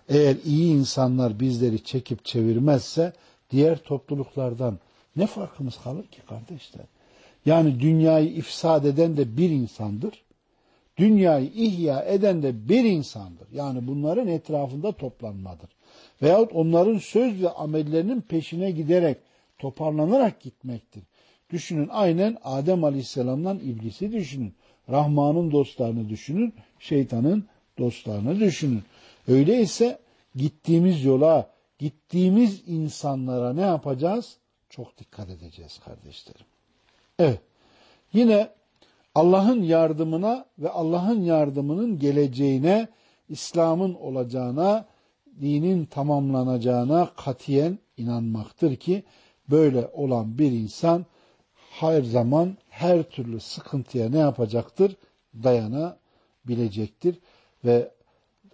Eğer iyi insanlar bizleri çekip çevirmezse diğer topluluklardan ne farkımız kalır ki kardeşler? Yani dünyayı ifsad eden de bir insandır. Dünyayı ihya eden de bir insandır. Yani bunların etrafında toplanmadır. Veyahut onların söz ve amellerinin peşine giderek, toparlanarak gitmektir. Düşünün aynen Adem Aleyhisselam'dan iblisi düşünün. Rahman'ın dostlarını düşünün, şeytanın dostlarını düşünün. Öyleyse gittiğimiz yola, gittiğimiz insanlara ne yapacağız? Çok dikkat edeceğiz kardeşlerim. Evet. Yine Allah'ın yardımına ve Allah'ın yardımının geleceğine, İslam'ın olacağına, dinin tamamlanacağına katiyen inanmaktır ki böyle olan bir insan her zaman her türlü sıkıntıya ne yapacaktır? Dayanabilecektir. Ve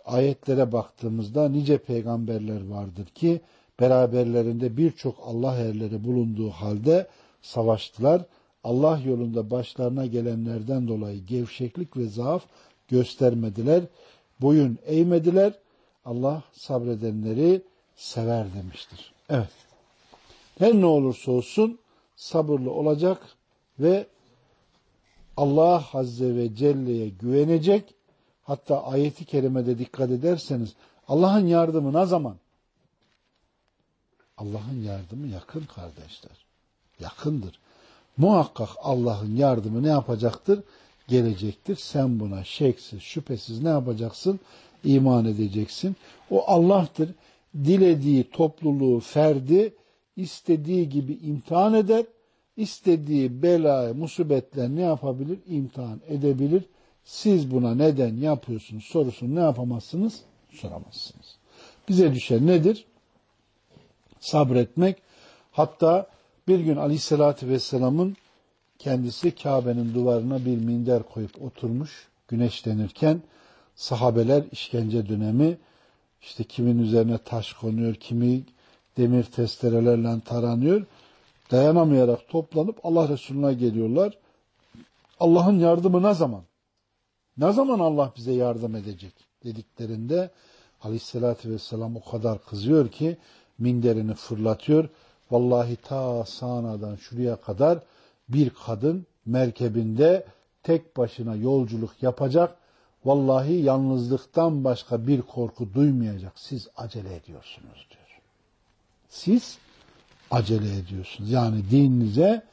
ayetlere baktığımızda nice peygamberler vardır ki beraberlerinde birçok Allah erleri bulunduğu halde savaştılar. Allah yolunda başlarına gelenlerden dolayı gevşeklik ve zaaf göstermediler. Boyun eğmediler. Allah sabredenleri sever demiştir. Evet. Her ne olursa olsun sabırlı olacak ve Allah Azze ve Celle'ye güvenecek. Hatta ayeti kerimede dikkat ederseniz Allah'ın yardımı ne zaman? Allah'ın yardımı yakın kardeşler. Yakındır. Muhakkak Allah'ın yardımı ne yapacaktır? Gelecektir. Sen buna şeksiz, şüphesiz ne yapacaksın? İman edeceksin. O Allah'tır. Dilediği topluluğu, ferdi istediği gibi imtihan eder. İstediği belayı, musibetler ne yapabilir? İmtihan edebilir. Siz buna neden yapıyorsunuz sorusunu ne yapamazsınız? Soramazsınız. Bize düşen nedir? Sabretmek. Hatta bir gün Aleyhisselatü Vesselam'ın kendisi Kabe'nin duvarına bir minder koyup oturmuş güneşlenirken sahabeler işkence dönemi işte kimin üzerine taş konuyor, kimi demir testerelerle taranıyor. Dayanamayarak toplanıp Allah Resulüne geliyorlar. Allah'ın yardımı ne zaman? Ne zaman Allah bize yardım edecek? dediklerinde Aleyhisselatü Vesselam o kadar kızıyor ki minderini fırlatıyor Vallahi ta Sana'dan şuraya kadar bir kadın merkebinde tek başına yolculuk yapacak. Vallahi yalnızlıktan başka bir korku duymayacak. Siz acele ediyorsunuz diyor. Siz acele ediyorsunuz. Yani dininize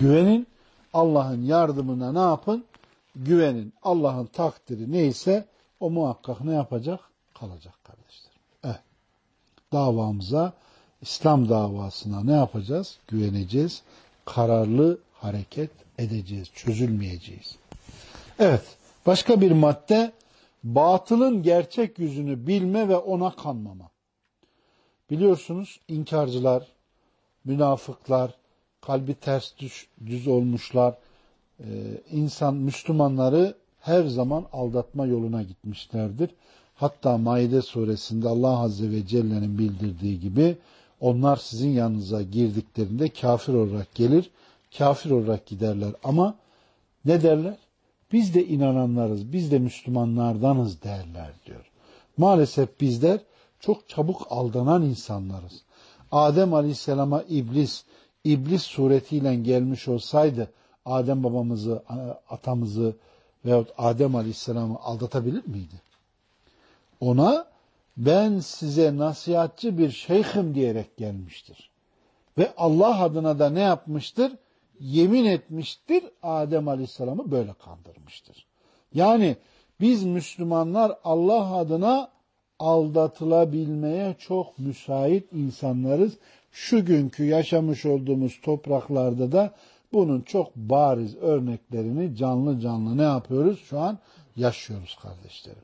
güvenin. Allah'ın yardımına ne yapın? güvenin. Allah'ın takdiri neyse o muhakkak ne yapacak? Kalacak kardeşler. Evet. Davamıza, İslam davasına ne yapacağız? Güveneceğiz. Kararlı hareket edeceğiz. Çözülmeyeceğiz. Evet. Başka bir madde batılın gerçek yüzünü bilme ve ona kanmama. Biliyorsunuz inkarcılar, münafıklar, kalbi ters düş, düz olmuşlar, e, insan Müslümanları her zaman aldatma yoluna gitmişlerdir. Hatta Maide suresinde Allah Azze ve Celle'nin bildirdiği gibi onlar sizin yanınıza girdiklerinde kafir olarak gelir, kafir olarak giderler ama ne derler? Biz de inananlarız, biz de Müslümanlardanız derler diyor. Maalesef bizler çok çabuk aldanan insanlarız. Adem Aleyhisselam'a iblis, iblis suretiyle gelmiş olsaydı Adem babamızı, atamızı veyahut Adem Aleyhisselam'ı aldatabilir miydi? Ona ben size nasihatçı bir şeyhim diyerek gelmiştir. Ve Allah adına da ne yapmıştır? Yemin etmiştir. Adem Aleyhisselam'ı böyle kandırmıştır. Yani biz Müslümanlar Allah adına aldatılabilmeye çok müsait insanlarız. Şu günkü yaşamış olduğumuz topraklarda da bunun çok bariz örneklerini canlı canlı ne yapıyoruz? Şu an yaşıyoruz kardeşlerim.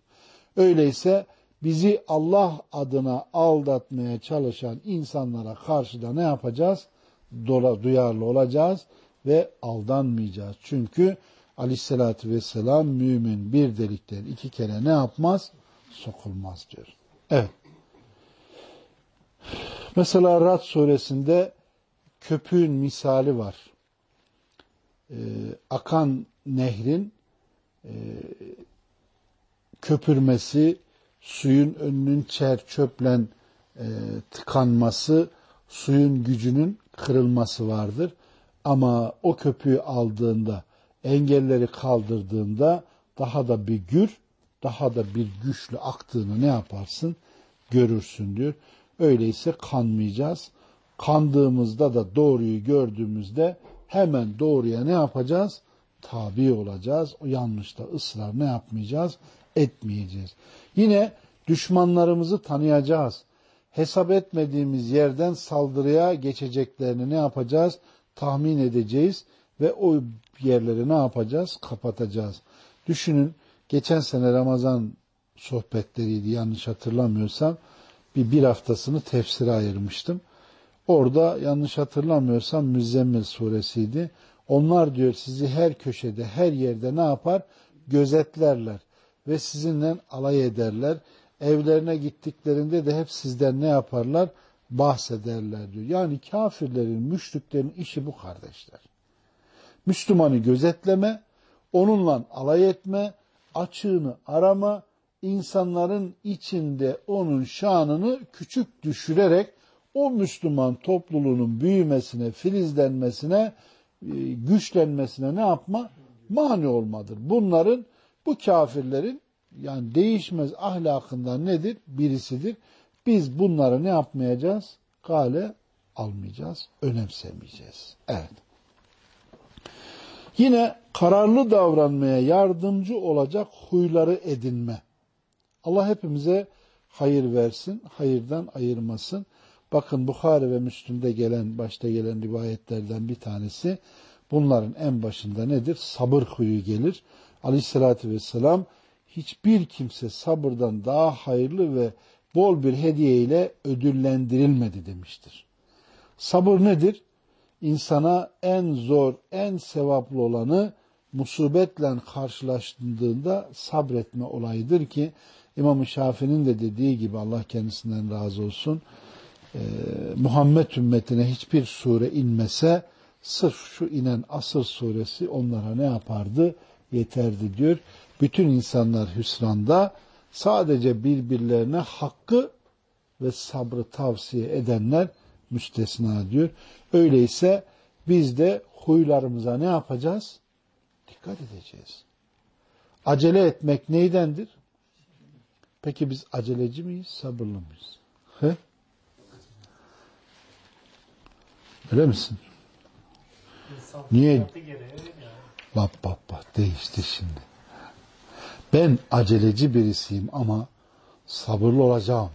Öyleyse bizi Allah adına aldatmaya çalışan insanlara karşı da ne yapacağız? Duyarlı olacağız ve aldanmayacağız. Çünkü aleyhissalatü vesselam mümin bir delikten iki kere ne yapmaz? Sokulmaz diyor. Evet. Mesela Rad suresinde köpüğün misali var. Ee, akan nehrin e, köpürmesi, suyun önünün çer çöple e, tıkanması, suyun gücünün kırılması vardır. Ama o köpüğü aldığında, engelleri kaldırdığında daha da bir gür, daha da bir güçlü aktığını ne yaparsın? Görürsün diyor. Öyleyse kanmayacağız. Kandığımızda da doğruyu gördüğümüzde hemen doğruya ne yapacağız? Tabi olacağız. O yanlışta ısrar ne yapmayacağız? Etmeyeceğiz. Yine düşmanlarımızı tanıyacağız. Hesap etmediğimiz yerden saldırıya geçeceklerini ne yapacağız? Tahmin edeceğiz ve o yerleri ne yapacağız? Kapatacağız. Düşünün geçen sene Ramazan sohbetleriydi yanlış hatırlamıyorsam. Bir, bir haftasını tefsire ayırmıştım. Orada yanlış hatırlamıyorsam Müzzemmil suresiydi. Onlar diyor sizi her köşede, her yerde ne yapar? Gözetlerler ve sizinle alay ederler. Evlerine gittiklerinde de hep sizden ne yaparlar? Bahsederler diyor. Yani kafirlerin, müşriklerin işi bu kardeşler. Müslümanı gözetleme, onunla alay etme, açığını arama, insanların içinde onun şanını küçük düşürerek o Müslüman topluluğunun büyümesine, filizlenmesine, e, güçlenmesine ne yapma? Mani olmadır. Bunların, bu kafirlerin yani değişmez ahlakından nedir? Birisidir. Biz bunları ne yapmayacağız? Kale almayacağız, önemsemeyeceğiz. Evet. Yine kararlı davranmaya yardımcı olacak huyları edinme. Allah hepimize hayır versin, hayırdan ayırmasın. Bakın Bukhari ve Müslüm'de gelen, başta gelen rivayetlerden bir tanesi bunların en başında nedir? Sabır huyu gelir. Aleyhissalatü vesselam hiçbir kimse sabırdan daha hayırlı ve bol bir hediye ile ödüllendirilmedi demiştir. Sabır nedir? İnsana en zor, en sevaplı olanı musibetle karşılaştığında sabretme olayıdır ki İmam-ı Şafii'nin de dediği gibi Allah kendisinden razı olsun e, Muhammed ümmetine hiçbir sure inmese sırf şu inen asır suresi onlara ne yapardı? Yeterdi diyor. Bütün insanlar hüsranda sadece birbirlerine hakkı ve sabrı tavsiye edenler müstesna diyor. Öyleyse biz de huylarımıza ne yapacağız? Dikkat edeceğiz. Acele etmek neydendir? Peki biz aceleci miyiz, sabırlı mıyız? He? Öyle misin? Niye? Bak bak bak değişti şimdi. Ben aceleci birisiyim ama sabırlı olacağım.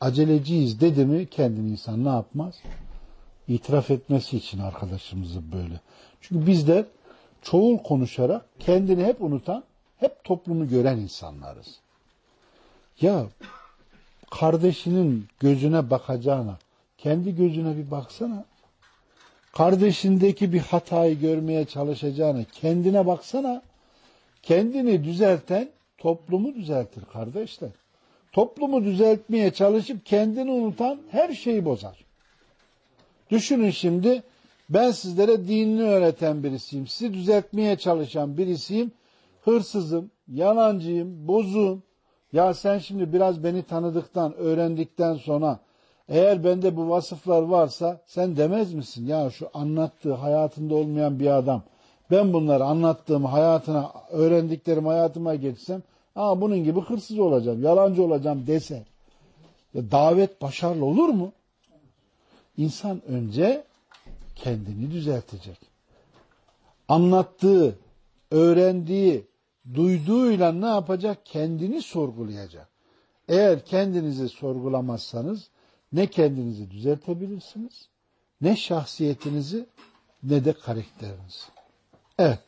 Aceleciyiz dedi mi kendini insan ne yapmaz? İtiraf etmesi için arkadaşımızı böyle. Çünkü bizler çoğul konuşarak kendini hep unutan, hep toplumu gören insanlarız. Ya kardeşinin gözüne bakacağına kendi gözüne bir baksana. Kardeşindeki bir hatayı görmeye çalışacağına kendine baksana. Kendini düzelten toplumu düzeltir kardeşler. Toplumu düzeltmeye çalışıp kendini unutan her şeyi bozar. Düşünün şimdi ben sizlere dinini öğreten birisiyim. Sizi düzeltmeye çalışan birisiyim. Hırsızım, yalancıyım, bozuğum. Ya sen şimdi biraz beni tanıdıktan, öğrendikten sonra eğer bende bu vasıflar varsa sen demez misin? Ya şu anlattığı hayatında olmayan bir adam. Ben bunları anlattığım hayatına, öğrendiklerim hayatıma geçsem Aa, bunun gibi hırsız olacağım, yalancı olacağım dese. Ya davet başarılı olur mu? İnsan önce kendini düzeltecek. Anlattığı, öğrendiği, duyduğuyla ne yapacak? Kendini sorgulayacak. Eğer kendinizi sorgulamazsanız ne kendinizi düzeltebilirsiniz, ne şahsiyetinizi ne de karakterinizi. Evet.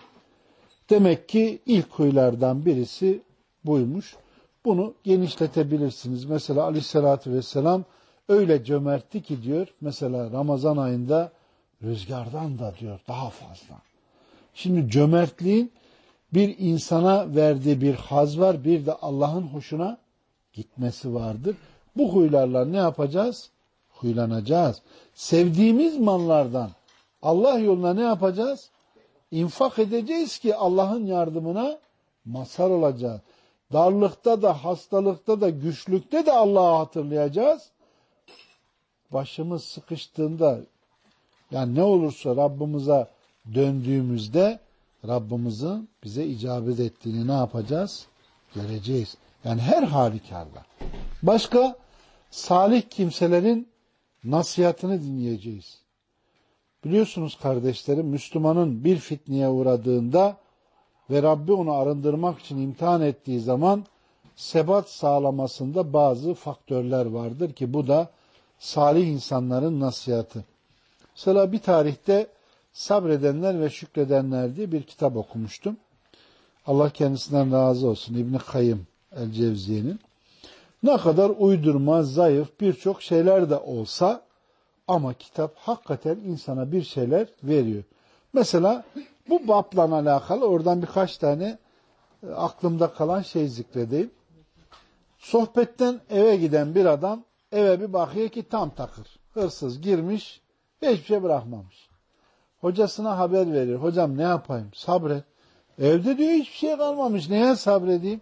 Demek ki ilk huylardan birisi buymuş. Bunu genişletebilirsiniz. Mesela aleyhissalatü vesselam öyle cömertti ki diyor. Mesela Ramazan ayında rüzgardan da diyor daha fazla. Şimdi cömertliğin bir insana verdiği bir haz var. Bir de Allah'ın hoşuna gitmesi vardır. Bu huylarla ne yapacağız? Huylanacağız. Sevdiğimiz mallardan Allah yoluna ne yapacağız? İnfak edeceğiz ki Allah'ın yardımına mazhar olacağız. Darlıkta da, hastalıkta da, güçlükte de Allah'ı hatırlayacağız. Başımız sıkıştığında yani ne olursa Rabbimize döndüğümüzde Rabbimizin bize icabet ettiğini ne yapacağız? Göreceğiz. Yani her halükarda. Başka salih kimselerin nasihatını dinleyeceğiz. Biliyorsunuz kardeşlerim Müslümanın bir fitneye uğradığında ve Rabbi onu arındırmak için imtihan ettiği zaman sebat sağlamasında bazı faktörler vardır ki bu da salih insanların nasihatı. Mesela bir tarihte Sabredenler ve Şükredenler diye bir kitap okumuştum. Allah kendisinden razı olsun İbni Kayyım El Cevziye'nin. Ne kadar uydurma, zayıf birçok şeyler de olsa ama kitap hakikaten insana bir şeyler veriyor. Mesela bu babla alakalı oradan birkaç tane e, aklımda kalan şey zikredeyim. Sohbetten eve giden bir adam eve bir bakıyor ki tam takır. Hırsız girmiş, hiçbir şey bırakmamış. Hocasına haber verir. Hocam ne yapayım? Sabret. Evde diyor hiçbir şey kalmamış. Neye sabredeyim?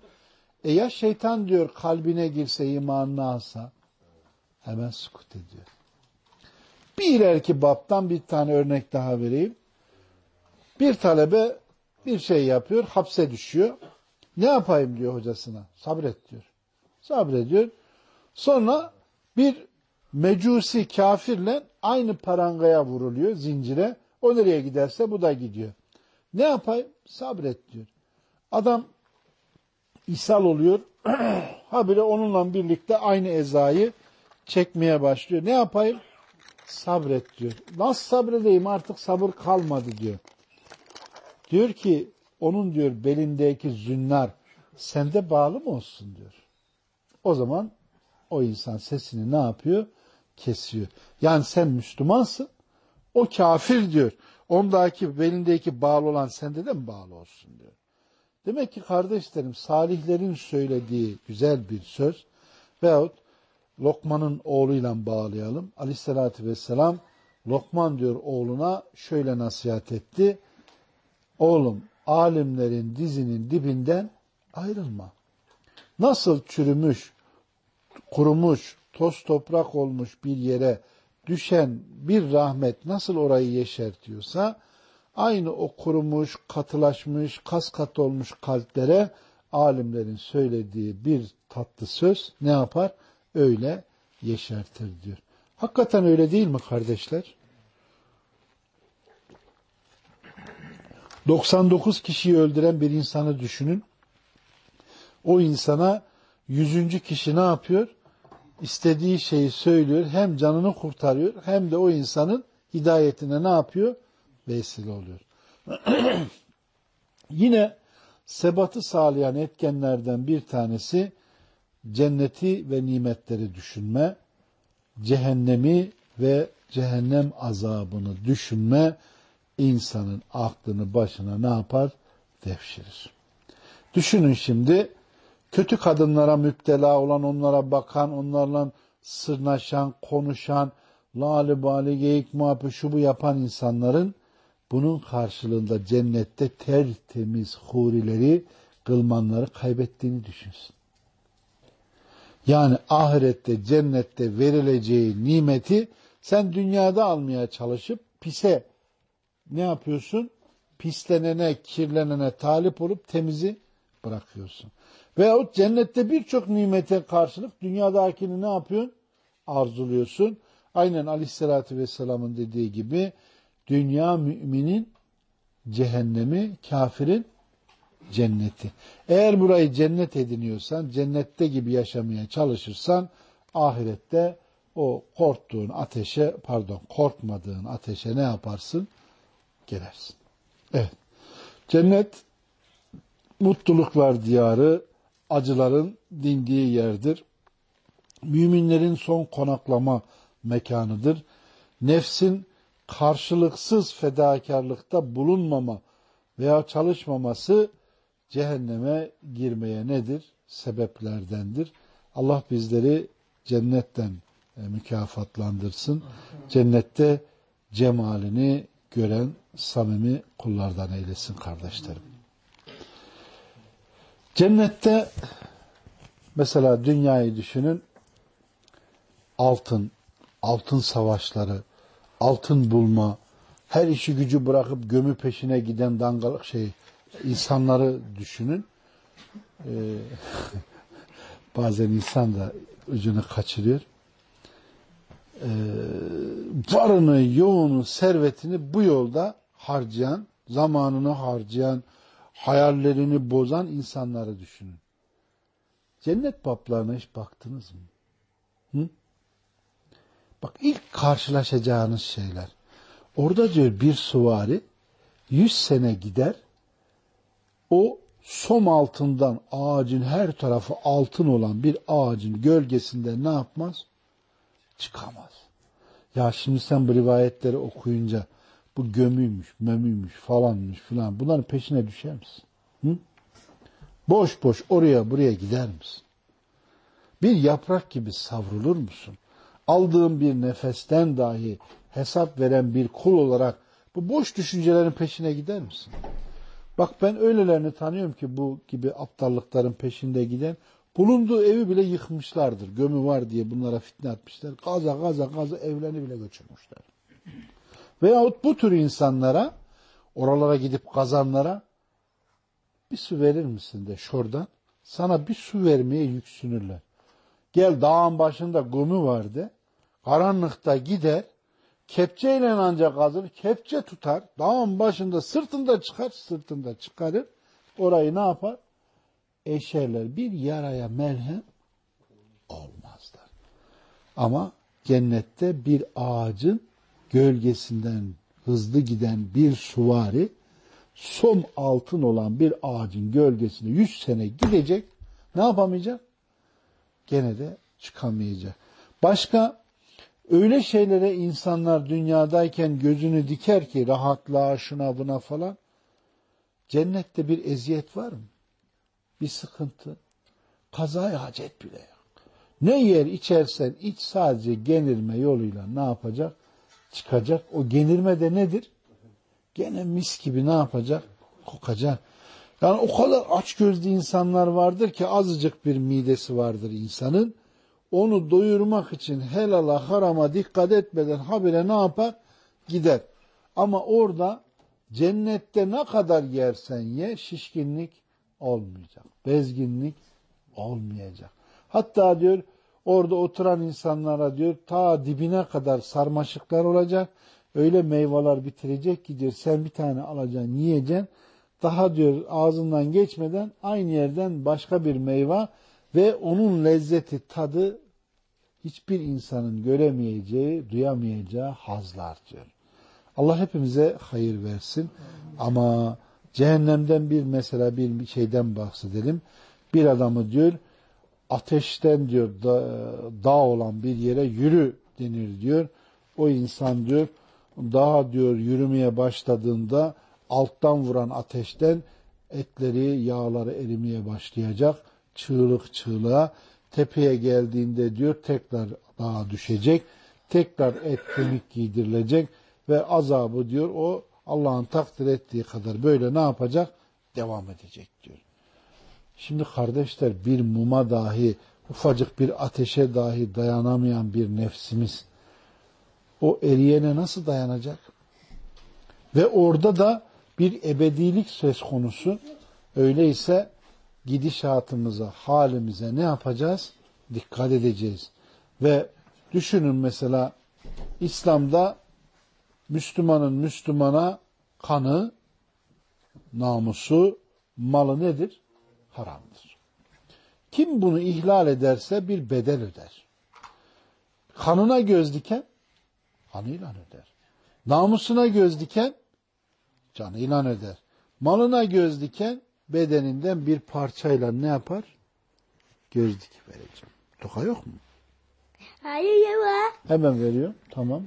E ya şeytan diyor kalbine girse imanını alsa hemen sukut ediyor. Bir erki baptan bir tane örnek daha vereyim. Bir talebe bir şey yapıyor, hapse düşüyor. Ne yapayım diyor hocasına. Sabret diyor. Sabrediyor. Sonra bir mecusi kafirle aynı parangaya vuruluyor, zincire. O nereye giderse bu da gidiyor. Ne yapayım? Sabret diyor. Adam ishal oluyor. Habire onunla birlikte aynı ezayı çekmeye başlıyor. Ne yapayım? Sabret diyor. Nasıl sabredeyim artık sabır kalmadı diyor. Diyor ki onun diyor belindeki zünnar sende bağlı mı olsun diyor. O zaman o insan sesini ne yapıyor? Kesiyor. Yani sen Müslümansın. O kafir diyor. Ondaki belindeki bağlı olan sende de mi bağlı olsun diyor. Demek ki kardeşlerim salihlerin söylediği güzel bir söz veyahut Lokman'ın oğluyla bağlayalım. Aleyhissalatü vesselam Lokman diyor oğluna şöyle nasihat etti. Oğlum alimlerin dizinin dibinden ayrılma. Nasıl çürümüş, kurumuş, toz toprak olmuş bir yere düşen bir rahmet nasıl orayı yeşertiyorsa aynı o kurumuş, katılaşmış, kas kat olmuş kalplere alimlerin söylediği bir tatlı söz ne yapar? Öyle yeşertir diyor. Hakikaten öyle değil mi kardeşler? 99 kişiyi öldüren bir insanı düşünün. O insana yüzüncü kişi ne yapıyor? İstediği şeyi söylüyor. Hem canını kurtarıyor hem de o insanın hidayetine ne yapıyor? Vesile oluyor. Yine sebatı sağlayan etkenlerden bir tanesi cenneti ve nimetleri düşünme, cehennemi ve cehennem azabını düşünme insanın aklını başına ne yapar? Devşirir. Düşünün şimdi kötü kadınlara müptela olan, onlara bakan, onlarla sırnaşan, konuşan, lale bali geyik muhabbet şu bu yapan insanların bunun karşılığında cennette tertemiz hurileri, kılmanları kaybettiğini düşünsün. Yani ahirette, cennette verileceği nimeti sen dünyada almaya çalışıp pise ne yapıyorsun? Pislenene, kirlenene talip olup temizi bırakıyorsun. Veyahut cennette birçok nimete karşılık dünyadakini ne yapıyorsun? Arzuluyorsun. Aynen Aleyhisselatü Vesselam'ın dediği gibi dünya müminin cehennemi, kafirin cenneti. Eğer burayı cennet ediniyorsan, cennette gibi yaşamaya çalışırsan ahirette o korktuğun ateşe, pardon korkmadığın ateşe ne yaparsın? Girersin. Evet. Cennet mutluluklar diyarı, acıların dindiği yerdir. Müminlerin son konaklama mekanıdır. Nefsin karşılıksız fedakarlıkta bulunmama veya çalışmaması cehenneme girmeye nedir? Sebeplerdendir. Allah bizleri cennetten e, mükafatlandırsın. Cennette cemalini gören samimi kullardan eylesin kardeşlerim. Cennette mesela dünyayı düşünün altın, altın savaşları, altın bulma, her işi gücü bırakıp gömü peşine giden dangalık şey insanları düşünün. Ee, bazen insan da ucunu kaçırıyor. Ee, varını, yoğunu, servetini bu yolda harcayan, zamanını harcayan, hayallerini bozan insanları düşünün. Cennet paplarına hiç baktınız mı? Bak ilk karşılaşacağınız şeyler. Orada diyor bir suvari yüz sene gider o som altından ağacın her tarafı altın olan bir ağacın gölgesinde ne yapmaz? Çıkamaz. Ya şimdi sen bu rivayetleri okuyunca bu gömüymüş, memüymüş falanmış filan bunların peşine düşer misin? Hı? Boş boş oraya buraya gider misin? Bir yaprak gibi savrulur musun? Aldığın bir nefesten dahi hesap veren bir kul olarak bu boş düşüncelerin peşine gider misin? Bak ben öylelerini tanıyorum ki bu gibi aptallıkların peşinde giden bulunduğu evi bile yıkmışlardır. Gömü var diye bunlara fitne atmışlar. Gaza gaza gaza evlerini bile götürmüşler. Veyahut bu tür insanlara oralara gidip kazanlara bir su verir misin de şuradan sana bir su vermeye yüksünürler. Gel dağın başında gömü vardı. Karanlıkta gider Kepçeyle ancak kazır, kepçe tutar, dağın başında sırtında çıkar, sırtında çıkarır. Orayı ne yapar? Eşerler. Bir yaraya merhem olmazlar. Ama cennette bir ağacın gölgesinden hızlı giden bir suvari, som altın olan bir ağacın gölgesinde yüz sene gidecek, ne yapamayacak? Gene de çıkamayacak. Başka Öyle şeylere insanlar dünyadayken gözünü diker ki rahatlığa şuna buna falan. Cennette bir eziyet var mı? Bir sıkıntı. Kazaya hacet bile yok. Ne yer içersen iç sadece genirme yoluyla ne yapacak? Çıkacak. O genirme de nedir? Gene mis gibi ne yapacak? Kokacak. Yani o kadar aç gözlü insanlar vardır ki azıcık bir midesi vardır insanın onu doyurmak için helala harama dikkat etmeden habire ne yapar? Gider. Ama orada cennette ne kadar yersen ye şişkinlik olmayacak. Bezginlik olmayacak. Hatta diyor orada oturan insanlara diyor ta dibine kadar sarmaşıklar olacak. öyle meyveler bitirecek ki diyor sen bir tane alacaksın yiyeceksin. Daha diyor ağzından geçmeden aynı yerden başka bir meyve ve onun lezzeti tadı hiçbir insanın göremeyeceği, duyamayacağı hazlar diyor. Allah hepimize hayır versin. Ama cehennemden bir mesela bir şeyden bahsedelim. Bir adamı diyor ateşten diyor da, dağ olan bir yere yürü denir diyor. O insan diyor daha diyor yürümeye başladığında alttan vuran ateşten etleri, yağları erimeye başlayacak. Çığlık çığlığa tepeye geldiğinde diyor tekrar dağa düşecek. Tekrar et kemik giydirilecek ve azabı diyor o Allah'ın takdir ettiği kadar böyle ne yapacak? Devam edecek diyor. Şimdi kardeşler bir muma dahi ufacık bir ateşe dahi dayanamayan bir nefsimiz o eriyene nasıl dayanacak? Ve orada da bir ebedilik söz konusu. Öyleyse gidişatımıza, halimize ne yapacağız? Dikkat edeceğiz. Ve düşünün mesela İslam'da Müslümanın Müslümana kanı, namusu, malı nedir? Haramdır. Kim bunu ihlal ederse bir bedel öder. Kanına göz diken kanıyla öder. Namusuna göz diken canıyla öder. Malına göz diken bedeninden bir parçayla ne yapar? Göz dikip vereceğim. Toka yok mu? Hayır ya. Hemen veriyorum. Tamam.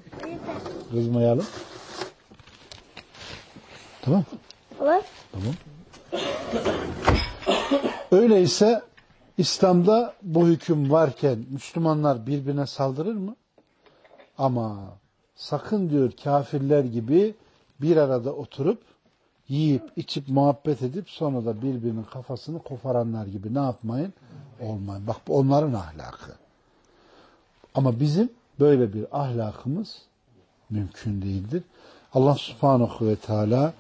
Kızmayalım. Tamam. Var. Tamam. Öyleyse İslam'da bu hüküm varken Müslümanlar birbirine saldırır mı? Ama sakın diyor kafirler gibi bir arada oturup yiyip içip muhabbet edip sonra da birbirinin kafasını koparanlar gibi ne yapmayın? Olmayın. Bak bu onların ahlakı. Ama bizim böyle bir ahlakımız mümkün değildir. Allah subhanahu ve teala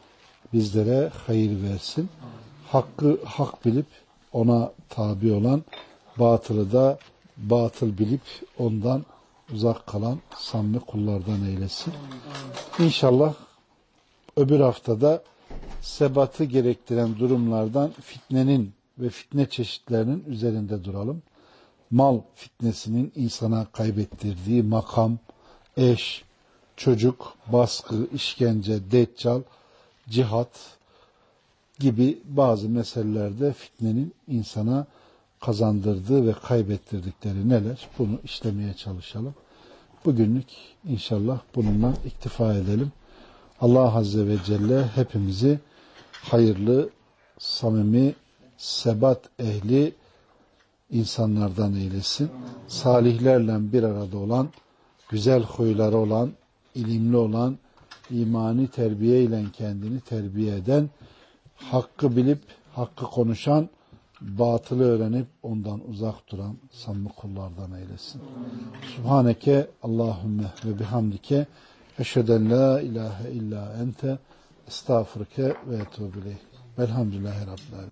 bizlere hayır versin. Hakkı hak bilip ona tabi olan, batılı da batıl bilip ondan uzak kalan samimi kullardan eylesin. İnşallah öbür haftada sebatı gerektiren durumlardan fitnenin ve fitne çeşitlerinin üzerinde duralım. Mal fitnesinin insana kaybettirdiği makam, eş, çocuk, baskı, işkence, deccal, cihat gibi bazı meselelerde fitnenin insana kazandırdığı ve kaybettirdikleri neler? Bunu işlemeye çalışalım. Bugünlük inşallah bununla iktifa edelim. Allah Azze ve Celle hepimizi hayırlı, samimi, sebat ehli insanlardan eylesin. Salihlerle bir arada olan, güzel huyları olan, ilimli olan, imani terbiye ile kendini terbiye eden, hakkı bilip hakkı konuşan, batılı öğrenip ondan uzak duran samimi kullardan eylesin. Subhaneke Allahümme ve bihamdike eşheden la ilahe illa ente estağfurke ve etûbü Velhamdülillahi Rabbil